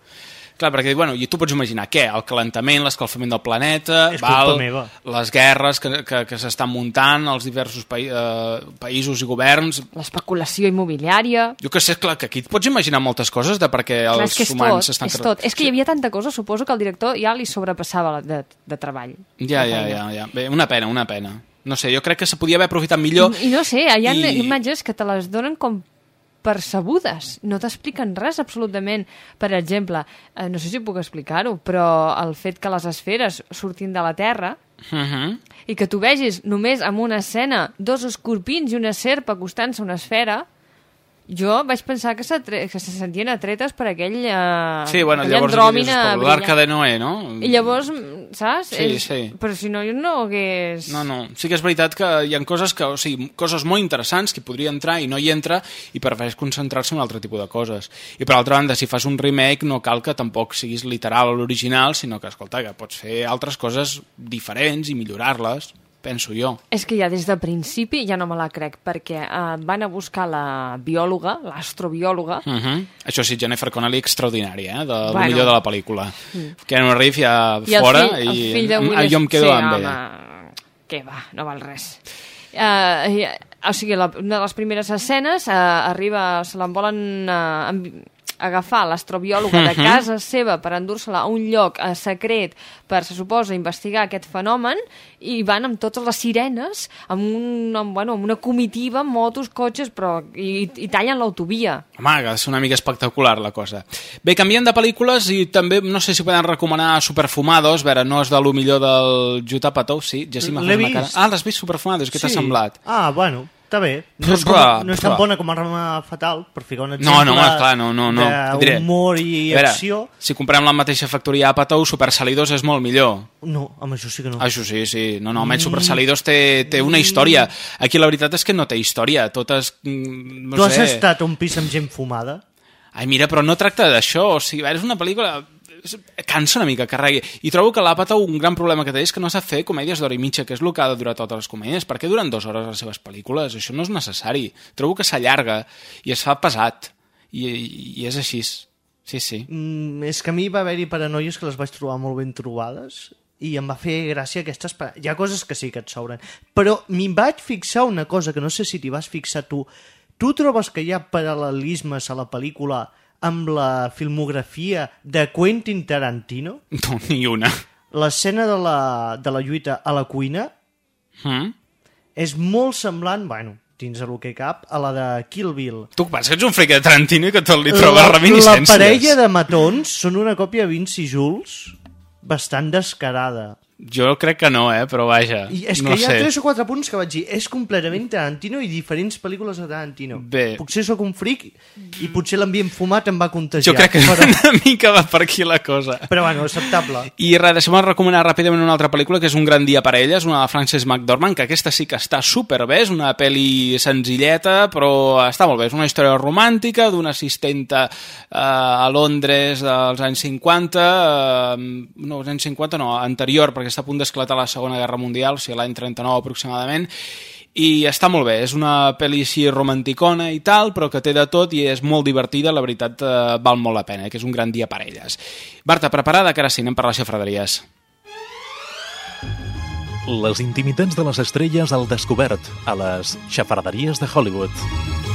Clar, perquè, bueno, i tu pots imaginar què? El calentament, l'escalfament del planeta, És culpa val, meva. les guerres que, que, que s'estan muntant als diversos paï eh, països i governs... L'especulació immobiliària... Jo que sé, clar, que aquí et pots imaginar moltes coses de perquè Clar, els és humans tot, estan... és tot. És que hi havia tanta cosa, suposo que el director ja li sobrepassava la- de, de treball. Ja, ja, ja, ja. Bé, una pena, una pena. No sé, jo crec que se podia haver aprofitat millor. I, I no sé, hi ha I... imatges que te les donen com percebudes, no t'expliquen res absolutament. Per exemple, eh, no sé si puc explicar-ho, però el fet que les esferes surtin de la Terra Uh -huh. i que tu vegis només en una escena dos escorpins i una serp acostant-se a una esfera, jo vaig pensar que, que se sentien atretes per aquell, eh, Sí, bueno, llavors andròmina l'arca de Noé, no? I llavors, saps? Sí, És- sí. Però si no, jo no hagués... No, no, sí que és veritat que hi ha coses que, o sigui, coses molt interessants que podria entrar i no hi entra i prefereix concentrar-se en un altre tipus de coses. I per altra banda, si fas un remake no cal que tampoc siguis literal a l'original, sinó que, escolta, que pots fer altres coses diferents i millorar-les, penso jo. És que ja des de principi ja no me la crec, perquè eh, van a buscar la biòloga, l'astrobiòloga, Uh -huh. Això sí, Jennifer Connelly extraordinària, eh? de bueno. Millor de la pel·lícula. Mm. Keanu Reeves ja i fora fill, i fill ah, jo em quedo sí, amb home, ella. Què va, no val res. Uh, i, o sigui, la, una de les primeres escenes uh, arriba, se l'en volen uh, amb, agafar l'astrobiòloga de Mhm. casa seva per endur-se-la a un lloc uh, secret per, se suposa, investigar aquest fenomen i van amb totes les sirenes amb, un, amb, bueno, amb una comitiva, amb motos, cotxes, però i, i tallen l'autovia. Home, és una mica espectacular la cosa. Bé, canviem de pel·lícules i també, no sé si podem recomanar Superfumados, a veure, no és de lo millor del Judd Apatow, sí? L'he fas una cara. vist. Ah, l'has vist Superfumados, què t'ha semblat? Ah, bueno, està bé. No és, com, però, no és tan bona com Arma Fatal, per ficar un exemple No, no, clar, no, no, no. D'humor i A veure, acció. Si comprem la mateixa factoria Apatow, Supersalidos és molt millor. No, amb això sí que no. Això sí, sí. No, no, almenys Mm. Supersalidos té, té una història. Aquí la veritat és que no té història. Totes... mm, No tu has sé. estat a un pis amb gent fumada? Ai, mira, però no tracta d'això. O sigui, a és una pel·lícula... Cansa una mica, carregui. I trobo que l'Apatow un gran problema que té és que no sap fer comèdies d'hora i mitja, que és el que ha de durar totes les comèdies. Per què duren dues hores les seves pel·lícules? Això no és necessari. Trobo que s'allarga i es fa pesat. I, i, és així. Sí, sí. Mm, és que a mi va haver-hi paranoies que les vaig trobar molt ben trobades i em va fer gràcia aquestes... Hi ha coses que sí que et sobren. Però m'hi vaig fixar una cosa que no sé si t'hi vas fixar tu. Tu trobes que hi ha paral·lelismes a la pel·lícula amb la filmografia de Quentin Tarantino? No, ni una. L'escena de, la, de la lluita a la cuina Mm? és molt semblant, bueno, dins del que cap, a la de Kill Bill. Tu que que ets un fric de Tarantino i que tot li trobes reminiscències. la parella de matons són una còpia de Vince i Jules bastant descarada. Jo crec que no, eh? Però vaja, I és que no hi ha sé. tres o quatre punts que vaig dir, és completament Tarantino i diferents pel·lícules de Tarantino. Bé. Potser sóc un fric i potser l'ambient fumat em va contagiar. Jo crec que Però, una mica va per aquí la cosa. però bueno, acceptable. I res, deixem recomanar ràpidament una altra pel·lícula que és Un gran dia per a elles, una de Frances McDormand, que aquesta sí que està superbé, és una pel·li senzilleta, però està molt bé. És una història romàntica d'una assistenta eh, a Londres dels anys 50, eh, no, els anys 50 no, anterior, perquè està a punt d'esclatar la Segona Guerra Mundial, o sigui, l'any 39 aproximadament, i està molt bé, és una pel·li així romanticona i tal, però que té de tot i és molt divertida, la veritat eh, val molt la pena, eh, que és un gran dia per elles. Barta, preparada, que ara sí, anem per les xafraderies. Les intimitats de les estrelles al descobert a les xafarderies de Hollywood.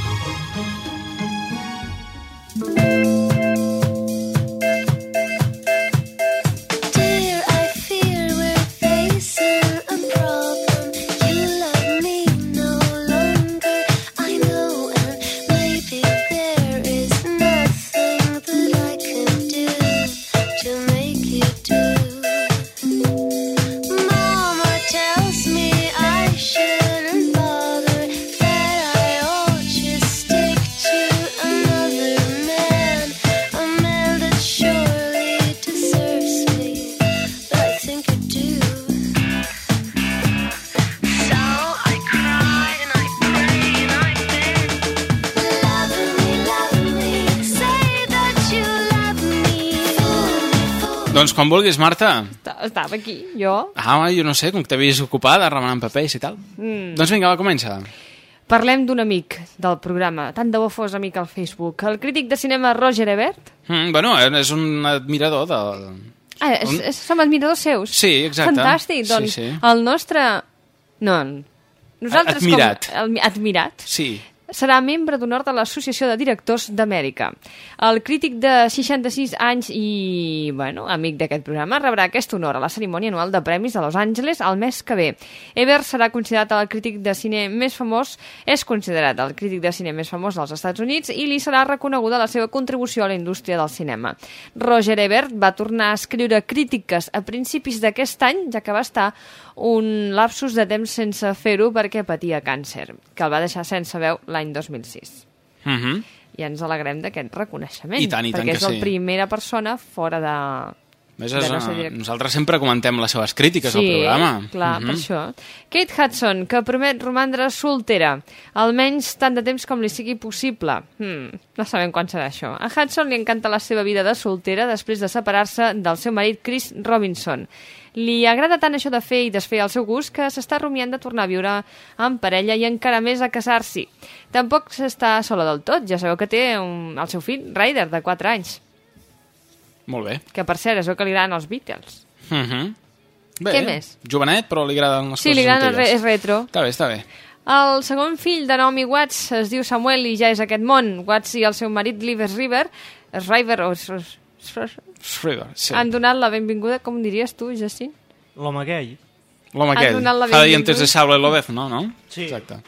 Quan vulguis, Marta. Esta- Estava aquí, jo. Ah, jo no sé, com que t'havies ocupada remenant papers i tal. Mm. Doncs vinga, va, comença. Parlem d'un amic del programa, tant de bo fos amic al Facebook, el crític de cinema Roger Ebert. Mm, bueno, és un admirador del... Ah, és, Un- és, som admiradors seus. Sí, exacte. Fantàstic, Sí, doncs sí. el nostre... No, nosaltres Admirat. com... el- Admirat. Sí. Serà membre d'honor de l'Associació de Directors d'Amèrica. El crític de 66 anys i, bueno, amic d'aquest programa, rebrà aquest honor a la cerimònia anual de premis de Los Angeles el mes que ve. Ebert serà considerat el crític de cine més famós, és considerat el crític de cine més famós dels Estats Units i li serà reconeguda la seva contribució a la indústria del cinema. Roger Ebert va tornar a escriure crítiques a principis d'aquest any, ja que va estar un lapsus de temps sense fer-ho perquè patia càncer, que el va deixar sense veu l'any 2006. Uh -huh. I ens alegrem d'aquest reconeixement, I tant, i tant perquè és la sí. primera persona fora de... Més és, no ser eh, director. nosaltres sempre comentem les seves crítiques sí, al programa. clar, Mhm. per això. Kate Hudson, que promet romandre soltera, almenys tant de temps com li sigui possible. Hmm, no sabem quan serà això. A Hudson li encanta la seva vida de soltera després de separar-se del seu marit Chris Robinson. Li agrada tant això de fer i desfer al seu gust que s'està rumiant de tornar a viure en parella i encara més a casar-s'hi. Tampoc s'està sola del tot, ja sabeu que té un, el seu fill, Ryder, de 4 anys, Molt bé. que per cert es veu que li agraden els Beatles. Uh -huh. bé. Què més? Jovenet, però li agraden les Sí, coses li agraden, antigues. és retro. Està bé, està bé. El segon fill de Naomi Watts es diu Samuel i ja és aquest món. Watts i el seu marit Lives River, es River o Shriver, sí. han donat la benvinguda, com diries tu, Jacint? L'home aquell. L'home han aquell. donat la benvinguda. dientes de sable Lobez, no? no? Sí. Exacte.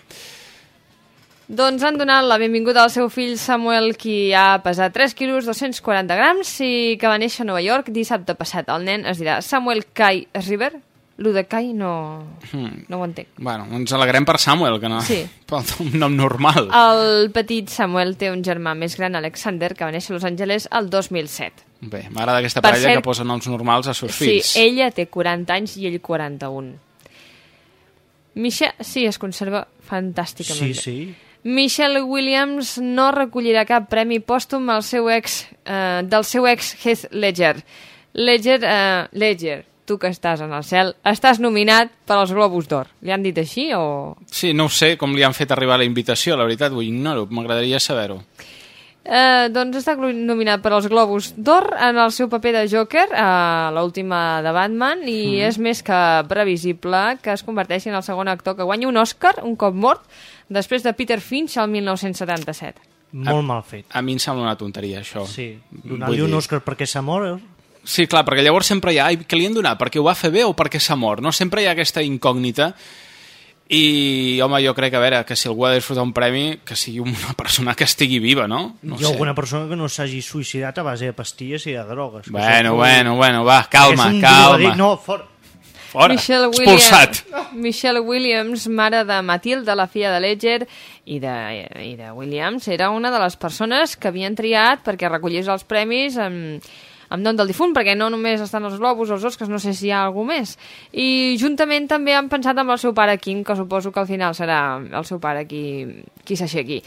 Doncs han donat la benvinguda al seu fill Samuel, qui ha pesat 3 quilos 240 grams i que va néixer a Nova York dissabte passat. El nen es dirà Samuel Kai River. Lo de Kai no, Hmm. no ho entenc. Bueno, ens alegrem per Samuel, que no... Sí. Un nom normal. El petit Samuel té un germà més gran, Alexander, que va néixer a Los Angeles el 2007. Bé, m'agrada aquesta Per parella cert- que posa noms normals als seus Sí, fills. ella té 40 anys i ell 41. Michelle, sí, es conserva fantàsticament Sí, bé. sí. Michelle Williams no recollirà cap premi pòstum al seu ex, eh, del seu ex Heath Ledger. Ledger, eh, Ledger, tu que estàs en el cel, estàs nominat per als Globus d'Or. Li han dit així o...? Sí, no ho sé com li han fet arribar la invitació, la veritat, ho ignoro, m'agradaria saber-ho. Eh, doncs està nominat per als Globus d'Or en el seu paper de Joker a l'última de Batman i Mhm. és més que previsible que es converteixi en el segon actor que guanya un Oscar un cop mort després de Peter Finch al 1977. Molt mal fet. A mi em sembla una tonteria, això. Sí, donar-li un dir- Òscar perquè s'ha mort... Sí, clar, perquè llavors sempre hi ha... Ai, què li han donat? Perquè ho va fer bé o perquè s'ha mort? No? Sempre hi ha aquesta incògnita i, home, jo crec que, a veure, que si algú ha de disfrutar un premi, que sigui una persona que estigui viva, no? No Hi ha alguna persona que no s'hagi suïcidat a base de pastilles i de drogues. Bueno, bueno, bueno, va, calma, és un calma. drogadicte. No, fora. Fora, Michelle expulsat. Williams, Michelle Williams, mare de Matilda, la filla de Ledger i de, i de Williams, era una de les persones que havien triat perquè recollís els premis amb, amb nom del difunt, perquè no només estan els Globus, els Oscars, no sé si hi ha algú més. I juntament també han pensat amb el seu pare Kim, que suposo que al final serà el seu pare qui, qui s'aixequi.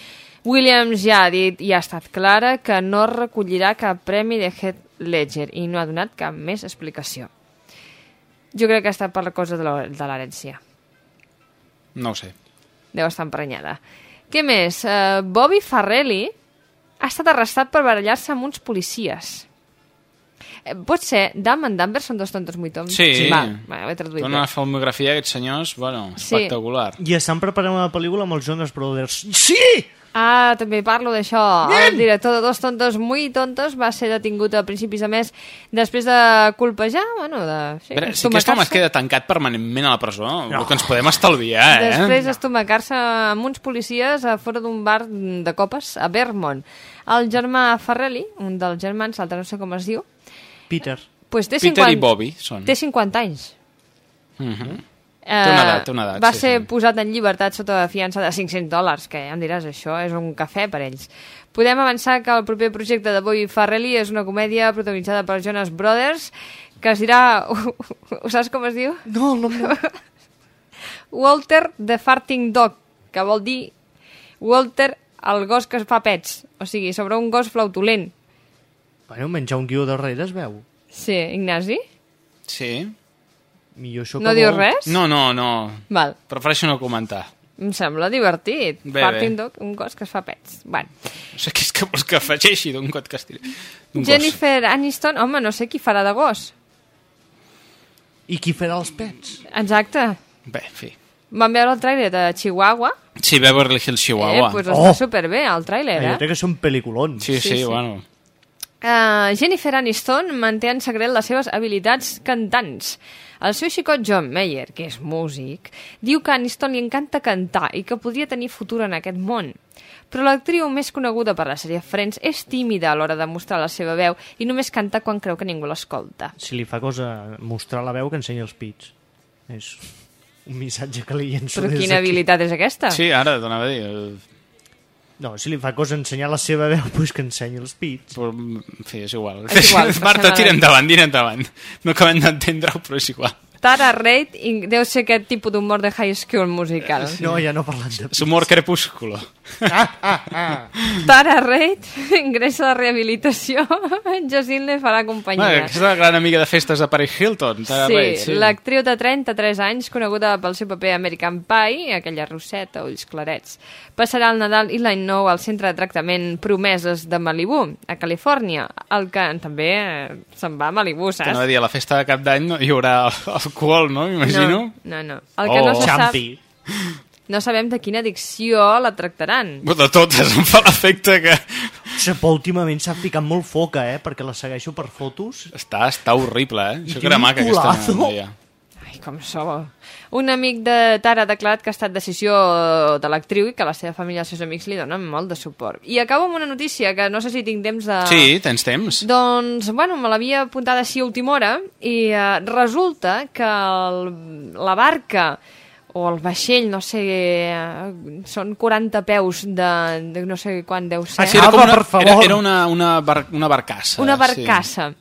Williams ja ha dit i ha estat clara que no recollirà cap premi de Heath Ledger i no ha donat cap més explicació. Jo crec que ha estat per la cosa de la- de l'herència. No ho sé. Deu estar emprenyada. Què més? Uh, Bobby Farrelly ha estat arrestat per barallar-se amb uns policies. Eh, pot ser Dumb and Dumber són dos tontos muy tontos? Sí. Va, va, he traduït bé. una filmografia aquests senyors, bueno, Sí. espectacular. I estan preparant una pel·lícula amb els Jonas Brothers. Sí! Ah, també parlo d'això. El director de Dos tontos muy tontos va ser detingut a principis de mes després de colpejar, bueno, de... Sí, veure, si aquest home es queda tancat permanentment a la presó, no. el que ens podem estalviar, eh? Després d'estomacar-se amb uns policies a fora d'un bar de copes a Vermont. El germà Farrelly, un dels germans, l'altre no sé com es diu, Peter. pues té Peter 50, i Bobby són. Té 50 anys. Mhm. Eh, Té una edat, té una edat, Va sí, ser sí. posat en llibertat sota fiança de 500 dòlars, que ja em diràs, això és un cafè per ells. Podem avançar que el proper projecte de Bobby Farrelly és una comèdia protagonitzada per Jonas Brothers, que es dirà... Ho saps com es diu? No, no, no. Walter the Farting Dog, que vol dir Walter el gos que es fa pets, o sigui, sobre un gos flautolent. Bueno, menjar un guió darrere es veu. Sí, Ignasi? Sí. Millor això No que dius vol. res? No, no, no. Val. Prefereixo no comentar. Em sembla divertit. Bé, Farting bé. Dog, un gos que es fa pets. Bueno. No sé què és que vols que afegeixi d'un got que estiri. d'un gos. Jennifer Aniston, home, no sé qui farà de gos. I qui farà els pets? Exacte. Bé, en fi. Vam veure el tràiler de Chihuahua. Sí, Beverly Hills Chihuahua. Eh, pues està superbé, el tràiler, Jo eh? crec que són pel·liculons. Sí, sí, Sí, sí. bueno. Uh, Jennifer Aniston manté en secret les seves habilitats cantants. El seu xicot John Mayer, que és músic, diu que a Aniston li encanta cantar i que podria tenir futur en aquest món. Però l'actriu més coneguda per la sèrie Friends és tímida a l'hora de mostrar la seva veu i només canta quan creu que ningú l'escolta. Si li fa cosa mostrar la veu, que ensenyi els pits. És un missatge que li llenço Però quina habilitat és aquesta? Sí, ara t'anava a dir... No, si li fa cosa ensenyar la seva veu, doncs que ensenyi els pits. Però, en fi, és igual. És igual, Marta, tira endavant, tira endavant. No acabem d'entendre-ho, però és igual. Tara Reid in- deu ser aquest tipus d'humor de high school musical. No, ja no parlant de... És humor crepúsculo. Tara Reid ingressa a la rehabilitació. Jacint li farà companyia. Bueno, és la gran amiga de festes de Paris Hilton. Tara Sí, Reid, sí. l'actriu de 33 anys, coneguda pel seu paper American Pie, aquella roseta, ulls clarets, passarà el Nadal i l'any nou al centre de tractament Promeses de Malibu, a Califòrnia, el que també se'n va a Malibu, saps? T'anava a dir, a la festa de cap d'any no hi haurà alcohol, no? M'imagino. No, no, no. El que Oh. no se sap... Champi. No sabem de quina addicció la tractaran. De totes, em fa l'efecte que... Però últimament s'ha ficat molt foca, eh? Perquè la segueixo per fotos. Està, està horrible, eh? Això I que era té un maca, aquesta noia. Com sou. Un amic de Tara ha declarat que ha estat decisió de l'actriu i que la seva família i els seus amics li donen molt de suport. I acabo amb una notícia que no sé si tinc temps de... Sí, tens temps. Doncs, bueno, me l'havia apuntada així a última hora i eh, resulta que el, la barca o el vaixell, no sé, eh, són 40 peus de, de no sé quan deu ser. Ah, sí, era, com Apa, una, per favor. era, era una, una, bar, una barcassa. Una Sí. barcassa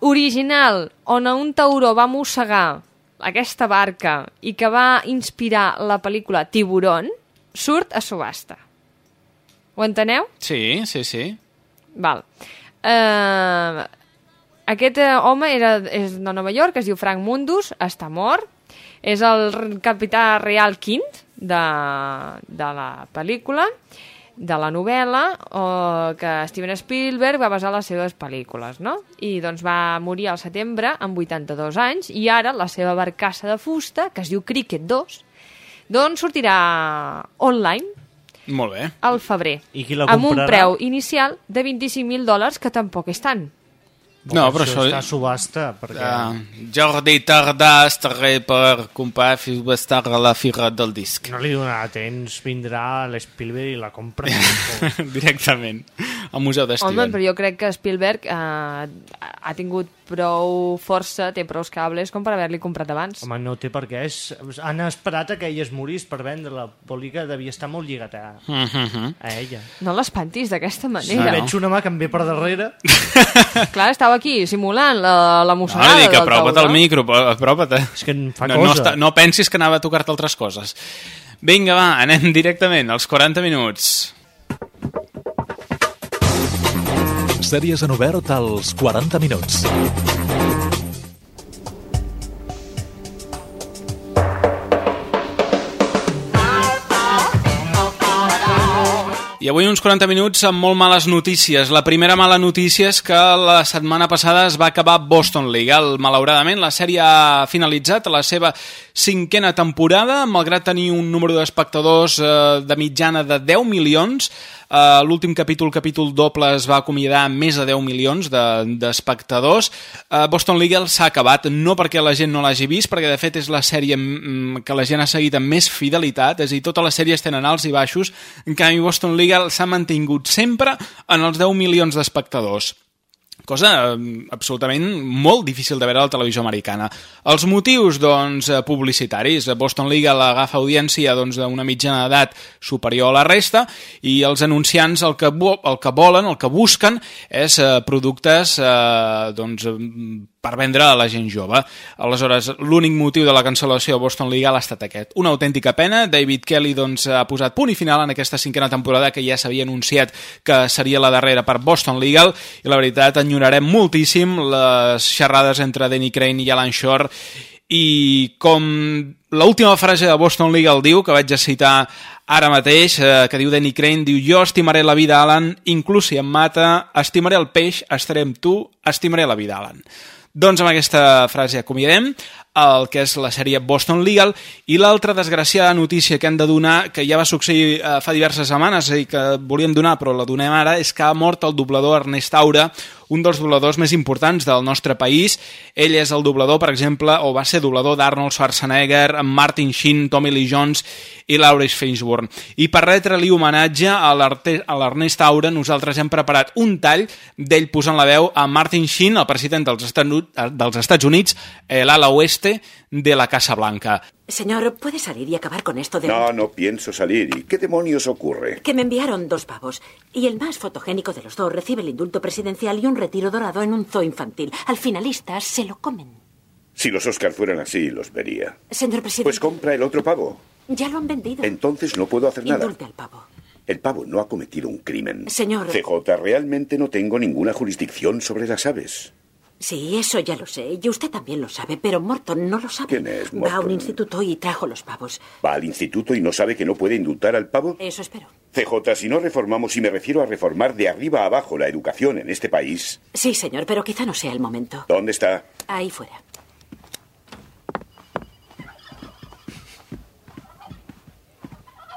original on un tauró va mossegar aquesta barca i que va inspirar la pel·lícula Tiburón, surt a subhasta. Ho enteneu? Sí, sí, sí. Val. Uh, aquest eh, home era, és de Nova York, es diu Frank Mundus, està mort, és el capità Real Quint de, de la pel·lícula, de la novel·la o que Steven Spielberg va basar les seves pel·lícules, no? I doncs va morir al setembre amb 82 anys i ara la seva barcassa de fusta, que es diu Cricket 2, doncs sortirà online Molt bé. al febrer. I qui la amb un comprarà? preu inicial de 25.000 dòlars, que tampoc és tant. No, però això... està a subhasta, perquè... Uh, Jordi Tardà estaré per comprar fi va estar a la fira del disc. No li donarà temps, vindrà l'Spielberg i la compra. Directament. al Museu de Home, però jo crec que Spielberg eh, ha tingut prou força, té prou cables com per haver-li comprat abans. Home, no té per què. És... Han esperat a que ella es morís per vendre-la. Vol dir que devia estar molt lligat a, Mhm. a ella. No l'espantis d'aquesta Sí, manera. veig una mà que em ve per darrere. Clar, estava aquí simulant la, la No, mossegada dic, del apropa't al micro, apropa't. És que em fa no, no, cosa. està, no pensis que anava a tocar-te altres coses. Vinga, va, anem directament als 40 minuts. Sèries en obert als 40 minuts. I avui uns 40 minuts amb molt males notícies. La primera mala notícia és que la setmana passada es va acabar Boston Legal. Malauradament, la sèrie ha finalitzat la seva cinquena temporada, malgrat tenir un número d'espectadors eh, de mitjana de 10 milions. Eh, L'últim capítol, capítol doble, es va acomiadar més de 10 milions de- d'espectadors. De, eh, Boston Legal s'ha acabat, no perquè la gent no l'hagi vist, perquè de fet és la sèrie mm, que la gent ha seguit amb més fidelitat, és a dir, totes les sèries tenen alts i baixos, en canvi Boston Legal s'ha mantingut sempre en els 10 milions d'espectadors cosa eh, absolutament molt difícil de veure a la televisió americana. Els motius, doncs, eh, publicitaris. Boston Legal agafa audiència doncs, d'una mitjana d'edat superior a la resta i els anunciants el que, el que volen, el que busquen, és eh, productes eh, doncs, mm, per vendre a la gent jove. Aleshores, l'únic motiu de la cancel·lació de Boston Legal ha estat aquest. Una autèntica pena. David Kelly doncs, ha posat punt i final en aquesta cinquena temporada que ja s'havia anunciat que seria la darrera per Boston Legal i la veritat enyorarem moltíssim les xerrades entre Danny Crane i Alan Shore i com l'última frase de Boston Legal diu, que vaig a citar ara mateix, eh, que diu Danny Crane, diu jo estimaré la vida, Alan, inclús si em mata, estimaré el peix, estaré amb tu, estimaré la vida, Alan. Doncs amb aquesta frase acomiadem el que és la sèrie Boston Legal i l'altra desgraciada notícia que hem de donar, que ja va succeir eh, fa diverses setmanes i que volíem donar però la donem ara, és que ha mort el doblador Ernest Aura, un dels dobladors més importants del nostre país. Ell és el doblador, per exemple, o va ser doblador d'Arnold Schwarzenegger, Martin Sheen, Tommy Lee Jones i Lawrence Fishburne. I per retre-li homenatge a l'Ernest Aura, nosaltres hem preparat un tall d'ell posant la veu a Martin Sheen, el president dels dels Estats Units, eh, l'ala oeste de la Casa Blanca. Señor, ¿puede salir y acabar con esto de... No, no pienso salir. ¿Y qué demonios ocurre? Que me enviaron dos pavos. Y el más fotogénico de los dos recibe el indulto presidencial y un retiro dorado en un zoo infantil. Al finalista se lo comen. Si los Oscars fueran así, los vería. Señor presidente, Pues compra el otro pavo. ya lo han vendido. Entonces no puedo hacer nada. Indulte al pavo. El pavo no ha cometido un crimen. Señor- CJ, realmente no tengo ninguna jurisdicción sobre las aves. Sí, eso ya lo sé. Y usted también lo sabe, pero Morton no lo sabe. ¿Quién es Va a un Morton? instituto y trajo los pavos. ¿Va al instituto y no sabe que no puede indultar al pavo? Eso espero. CJ, si no reformamos, y me refiero a reformar de arriba a abajo la educación en este país, Sí, señor, pero quizá no sea el momento. ¿dónde está? Ahí fuera.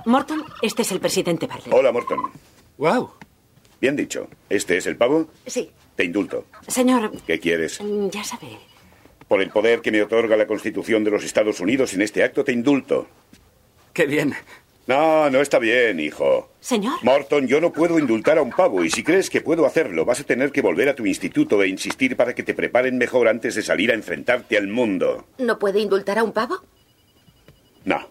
Morton, este es el presidente Bartlett. Hola, Morton. ¡Wow! Bien dicho. ¿Este es el pavo? Sí. Te indulto. Señor, ¿Qué quieres? mm, ya sabe. Por el poder que me otorga la Constitución de los Estados Unidos en este acto, te indulto. ¡Qué bien! No, no está bien, hijo. Señor. Morton, yo no puedo indultar a un pavo y si crees que puedo hacerlo, vas a tener que volver a tu instituto e insistir para que te preparen mejor antes de salir a enfrentarte al mundo. ¿No puede indultar a un pavo? No.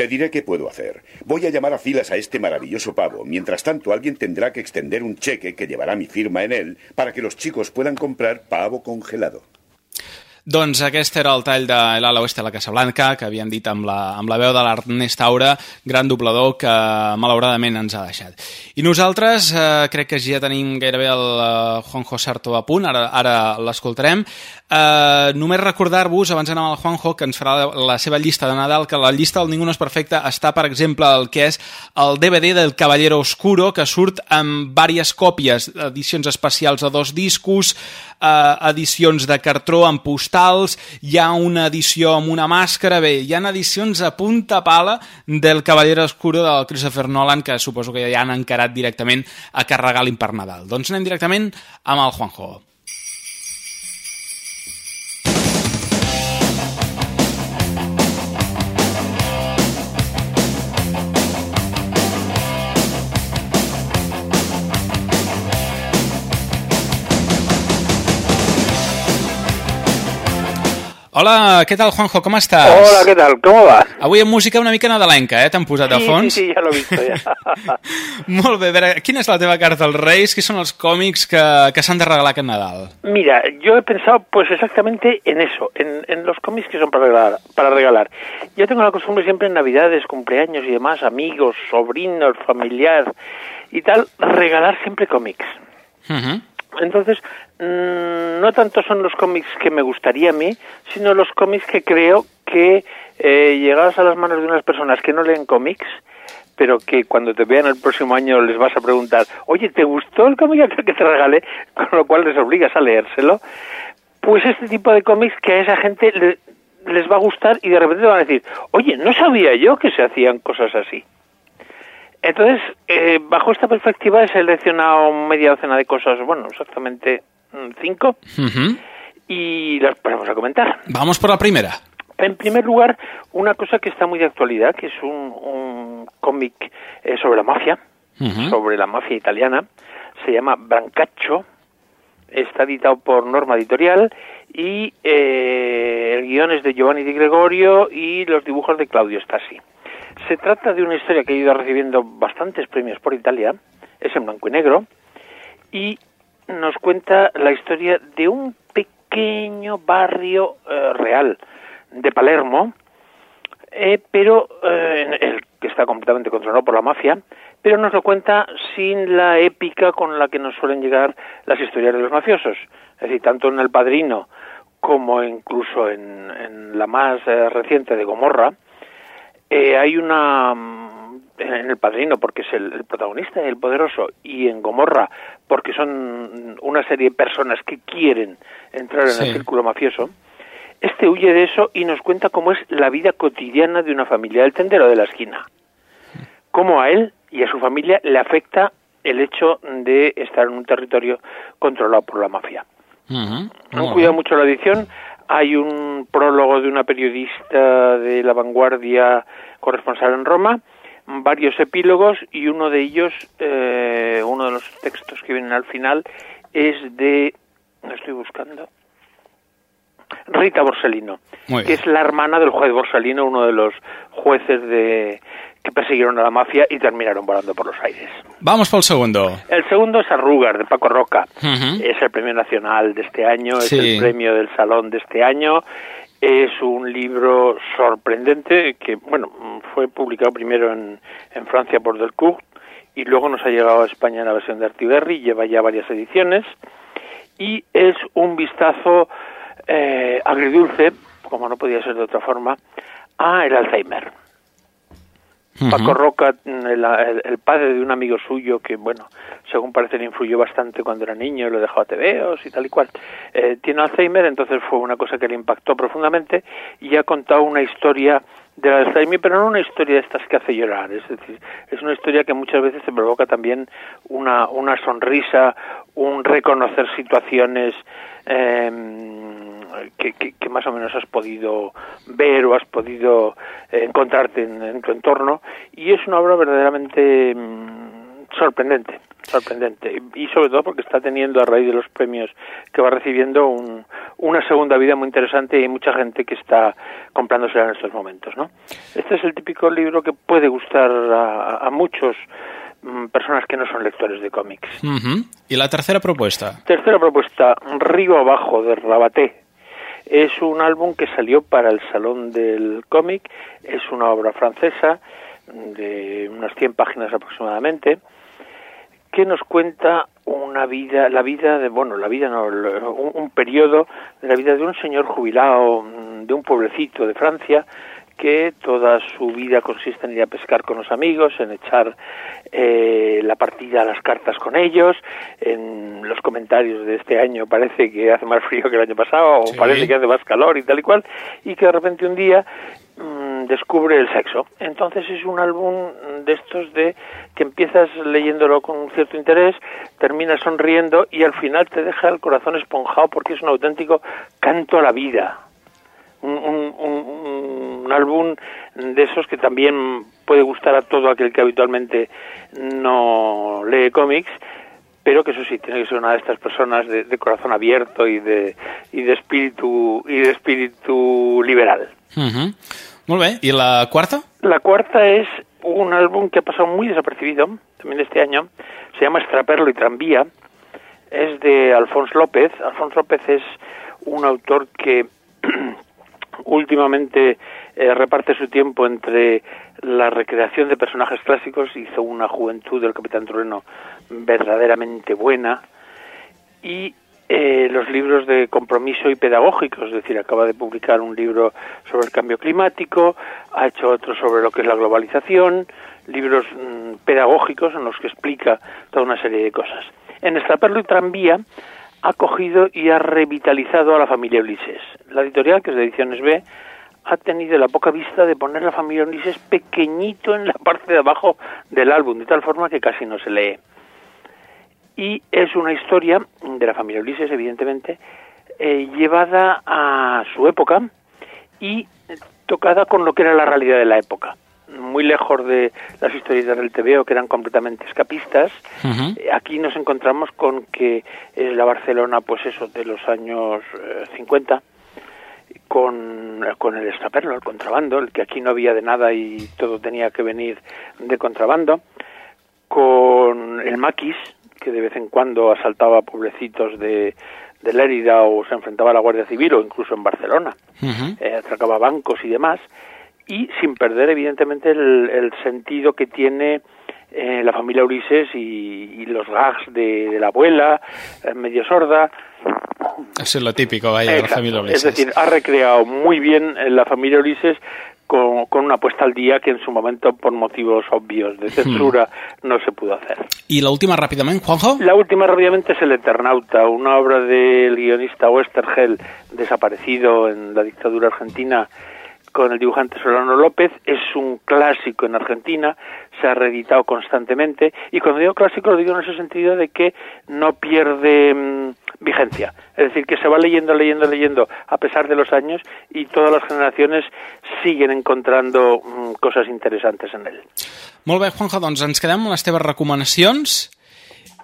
Te diré qué puedo hacer. Voy a llamar a filas a este maravilloso pavo. Mientras tanto, alguien tendrá que extender un cheque que llevará mi firma en él para que los chicos puedan comprar pavo congelado. Doncs aquest era el tall de l'Ala Oeste a la Casa Blanca, que havíem dit amb la, amb la veu de l'Ernest Aura, gran doblador que malauradament ens ha deixat. I nosaltres eh, crec que ja tenim gairebé el eh, Juanjo Sarto a punt, ara, ara l'escoltarem. Eh, només recordar-vos, abans d'anar al Juanjo, que ens farà la, la seva llista de Nadal, que la llista del Ningú no és perfecta està, per exemple, el que és el DVD del Caballero Oscuro, que surt amb diverses còpies, edicions especials de dos discos, edicions de cartró amb postals, hi ha una edició amb una màscara, bé, hi ha edicions a punta pala del Caballero Oscuro del Christopher Nolan, que suposo que ja han encarat directament a carregar-li per Nadal. Doncs anem directament amb el Juanjo. Hola, què tal, Juanjo? Com estàs? Hola, ¿qué tal? ¿Cómo va? Avui amb música una mica nadalenca, eh? T'han posat a Sí, fons. sí, sí, ya lo he visto ya. Molt bé, a veure, quina és la teva carta als Reis? Quins són els còmics que, que s'han de regalar aquest Nadal? Mira, yo he pensado pues exactamente en eso, en, en los cómics que son para regalar, para regalar. Yo tengo la costumbre siempre en Navidades, cumpleaños y demás, amigos, sobrinos, familiar y tal, regalar siempre cómics. Entonces, mm, no tanto son los cómics que me gustaría a mí, sino los cómics que creo que eh, llegados a las manos de unas personas que no leen cómics, pero que cuando te vean el próximo año les vas a preguntar, oye, ¿te gustó el cómic que te regalé? Con lo cual les obligas a leérselo. Pues este tipo de cómics que a esa gente le- les va a gustar y de repente van a decir, oye, no sabía yo que se hacían cosas así. Entonces, eh, bajo esta perspectiva he seleccionado media docena de cosas, bueno, exactamente mm, cinco, Ujú. y las vamos a comentar. Vamos por la primera. En primer lugar, una cosa que está muy de actualidad, que es un, un cómic eh, sobre la mafia, sobre la mafia italiana, se llama Brancaccio, está editado por Norma Editorial y eh, el guion es de Giovanni Di Gregorio y los dibujos de Claudio Stasi. Se trata de una historia que ha ido recibiendo bastantes premios por Italia, es en blanco y negro, y nos cuenta la historia de un pequeño barrio eh, real de Palermo, eh, pero eh, el que está completamente controlado por la mafia, pero nos lo cuenta sin la épica con la que nos suelen llegar las historias de los mafiosos. Es decir, tanto en El Padrino como incluso en, en la más eh, reciente de Gomorra, eh, hay una mm, en el padrino porque es el, el protagonista el poderoso y en Gomorra porque son una serie de personas que quieren entrar en Sí. el círculo mafioso este huye de eso y nos cuenta cómo es la vida cotidiana de una familia del tendero de la esquina cómo a él y a su familia le afecta el hecho de estar en un territorio controlado por la mafia han cuidado mucho la edición. Hay un prólogo de una periodista de La Vanguardia corresponsal en Roma, varios epílogos y uno de ellos, eh, uno de los textos que vienen al final, es de. Lo estoy buscando. Rita Borsellino, que es la hermana del juez Borsellino, uno de los jueces de que persiguieron a la mafia y terminaron volando por los aires. Vamos pel segundo. El segundo es Arrugas, de Paco Roca. Es el premio nacional de este año, Sí. es el premio del Salón de este año. Es un libro sorprendente que, bueno, fue publicado primero en, en Francia por Delcourt y luego nos ha llegado a España en la versión de Artiberri, lleva ya varias ediciones y es un vistazo eh, agridulce, como no podía ser de otra forma, a el Alzheimer. Paco Roca, mm, el, el- el padre de un amigo suyo que, bueno, según parece le influyó bastante cuando era niño y lo dejó a tebeos y tal y cual, eh, tiene Alzheimer, entonces fue una cosa que le impactó profundamente y ha contado una historia del Alzheimer, pero no una historia de estas que hace llorar, es decir, es una historia que muchas veces te provoca también una, una sonrisa, un reconocer situaciones em, que, más o menos has podido ver o has podido eh, encontrarte en, tu entorno. Y es una obra verdaderamente mm, sorprendente sorprendente y sobre todo porque está teniendo a raíz de los premios que va recibiendo un- una segunda vida muy interesante y hay mucha gente que está comprándosela en estos momentos ¿no? este es el típico libro que puede gustar a, a muchos mm, personas que no son lectores de cómics. I la tercera propuesta? Tercera propuesta, Río Abajo, de Rabaté. Es un álbum que salió para el Salón del Cómic, es una obra francesa de unas 100 páginas aproximadamente, que nos cuenta una vida, la vida de, bueno, la vida no, un, un periodo de la vida de un señor jubilado mm, de un pueblecito de Francia que toda su vida consiste en ir a pescar con los amigos, en echar eh, la partida a las cartas con ellos, en los comentarios de este año parece que hace más frío que el año pasado, o Sí. parece que hace más calor y tal y cual, y que de repente un día mm, descubre el sexo. Entonces es un álbum de estos de que empiezas leyéndolo con un cierto interés, terminas sonriendo y al final te deja el corazón esponjado porque es un auténtico canto a la vida. Un, un- un- un álbum de esos que también puede gustar a todo aquel que habitualmente no lee cómics, pero que eso sí, tiene que ser una de estas personas de, corazón abierto y de, y de espíritu y de espíritu liberal. Molt la quarta? La cuarta es un álbum que ha pasado muy desapercibido también este año. Se llama Estraperlo y Tranvía. Es de Alfonso López. Alfonso López es un autor que últimamente eh, reparte su tiempo entre la recreación de personajes clásicos. Hizo una juventud del Capitán Trueno verdaderamente buena. Y eh, los libros de compromiso y pedagógicos, es decir, acaba de publicar un libro sobre el cambio climático, ha hecho otro sobre lo que es la globalización, libros mm, pedagógicos en los que explica toda una serie de cosas. En Estraperlo y Tranvía ha cogido y ha revitalizado a la familia Ulises. La editorial, que es de Ediciones B, ha tenido la poca vista de poner la familia Ulises pequeñito en la parte de abajo del álbum, de tal forma que casi no se lee y es una historia de la familia Ulises, evidentemente, eh, llevada a su época y tocada con lo que era la realidad de la época. Muy lejos de las historietas del TVO, que eran completamente escapistas, eh, aquí nos encontramos con que es la Barcelona, pues eso, de los años eh, 50, con, con el extraperlo, el contrabando, el que aquí no había de nada y todo tenía que venir de contrabando, con el maquis, que de vez en cuando asaltaba pueblecitos de, de Lérida o se enfrentaba a la Guardia Civil o incluso en Barcelona, eh, atracaba bancos y demás, y sin perder evidentemente el, el sentido que tiene eh, la familia Ulises y, y los gags de, de la abuela, eh, medio sorda. Eso es lo típico, vaya, de la familia Es Ulises. decir, ha recreado muy bien eh, la familia Ulises con, con una puesta al día que en su momento, por motivos obvios de censura, no se pudo hacer. I l'última, ràpidament, Juanjo? La última rápidamente es El Eternauta, una obra del guionista Westergel, desaparecido en la dictadura argentina con el dibujante Solano López. Es un clásico en Argentina, se ha reeditado constantemente y cuando digo clásico lo digo en ese sentido de que no pierde mm, vigencia. Es decir, que se va leyendo, leyendo, leyendo a pesar de los años y todas las generaciones siguen encontrando mm, cosas interesantes en él. Molt bé, Juanjo, doncs ens quedem amb les teves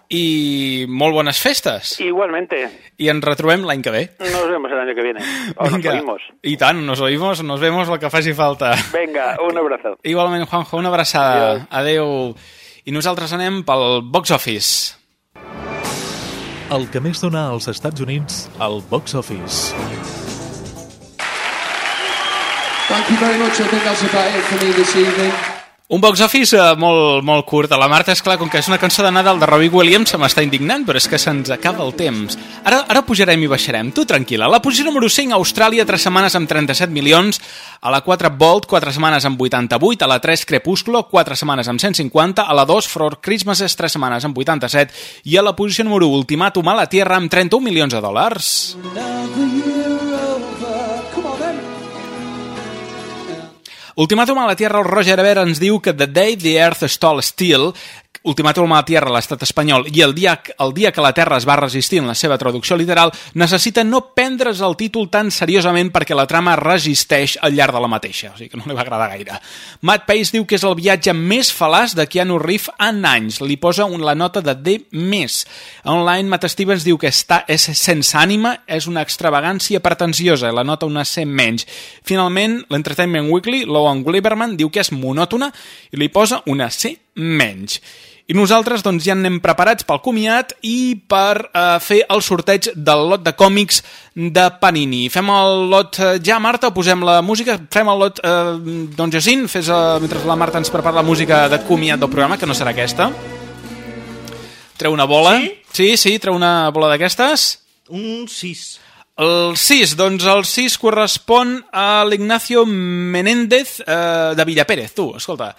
i molt bones festes. Igualmente, I ens retrobem l'any que ve. nos vemos el año que viene. O nos oímos. I tant, nos oímos, nos vemos lo que faci falta. Venga, un abrazo. Igualment, Juanjo, una abraçada. Adeu. I nosaltres anem pel box office. El que més dona als Estats Units, al box office. Thank you very much. I think that's about it for me this evening. Un box office eh, molt, molt curt. La Marta, és clar, com que és una cançó de Nadal de Robbie Williams, se m'està indignant, però és que se'ns acaba el temps. Ara, ara pujarem i baixarem. Tu tranquil·la. La posició número 5, Austràlia, 3 setmanes amb 37 milions. A la 4, Bolt, 4 setmanes amb 88. A la 3, Crepúsculo, 4 setmanes amb 150. A la 2, For Christmas, 3 setmanes amb 87. I a la posició número 1, Ultimàtum a la Tierra, amb 31 milions de dòlars. Another year Ultimàtum a la Tierra, el Roger Ebert ens diu que The Day the Earth Stole Still, Ultimàtum a la Tierra, l'estat espanyol, i el dia, el dia que la Terra es va resistir en la seva traducció literal, necessita no prendre's el títol tan seriosament perquè la trama resisteix al llarg de la mateixa, o sigui que no li va agradar gaire. Matt Pace diu que és el viatge més falaç de Keanu Reeves en anys, li posa la nota de D+. Online, Matt Stevens diu que està, és sense ànima, és una extravagància pretensiosa, la nota una C menys. Finalment, l'Entertainment Weekly, Lowen Gleiberman, diu que és monòtona i li posa una C menys. I nosaltres doncs, ja anem preparats pel comiat i per eh, fer el sorteig del lot de còmics de Panini. Fem el lot eh, ja, Marta, posem la música? Fem el lot, eh, doncs Jacint, fes, eh, mentre la Marta ens prepara la música de comiat del programa, que no serà aquesta. Treu una bola. Sí? Sí, sí, treu una bola d'aquestes. Un 6. El 6, doncs el 6 correspon a l'Ignacio Menéndez eh, de Villapérez, tu, escolta,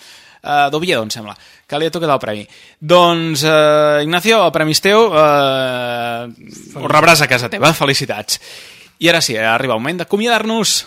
eh, d'Oviedo, em sembla, que li ha tocat el premi. Doncs, eh, Ignacio, el premi és teu, eh, ho rebràs a casa teva, felicitats. I ara sí, arriba el moment d'acomiadar-nos.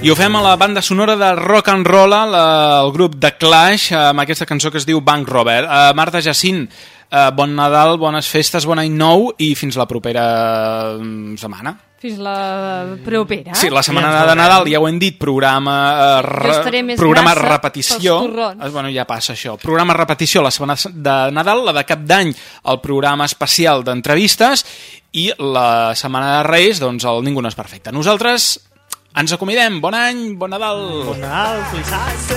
I ho fem a la banda sonora de Rock and Roll, la, el grup de Clash, amb aquesta cançó que es diu Bank Robber. Uh, Marta Jacint, uh, bon Nadal, bones festes, bon any nou i fins la propera mm, setmana. Fins la propera. Sí, la setmana Ja de. Nadal, ja ho hem dit, programa, eh, re, programa repetició. Eh, Bueno, ja passa això. Programa repetició la setmana de Nadal, la de Cap d'Any, el programa especial d'entrevistes i la setmana de Reis, doncs el Ningú no és perfecte. Nosaltres ens acomidem. Bon any, bon Nadal. Bon Nadal, feliçats.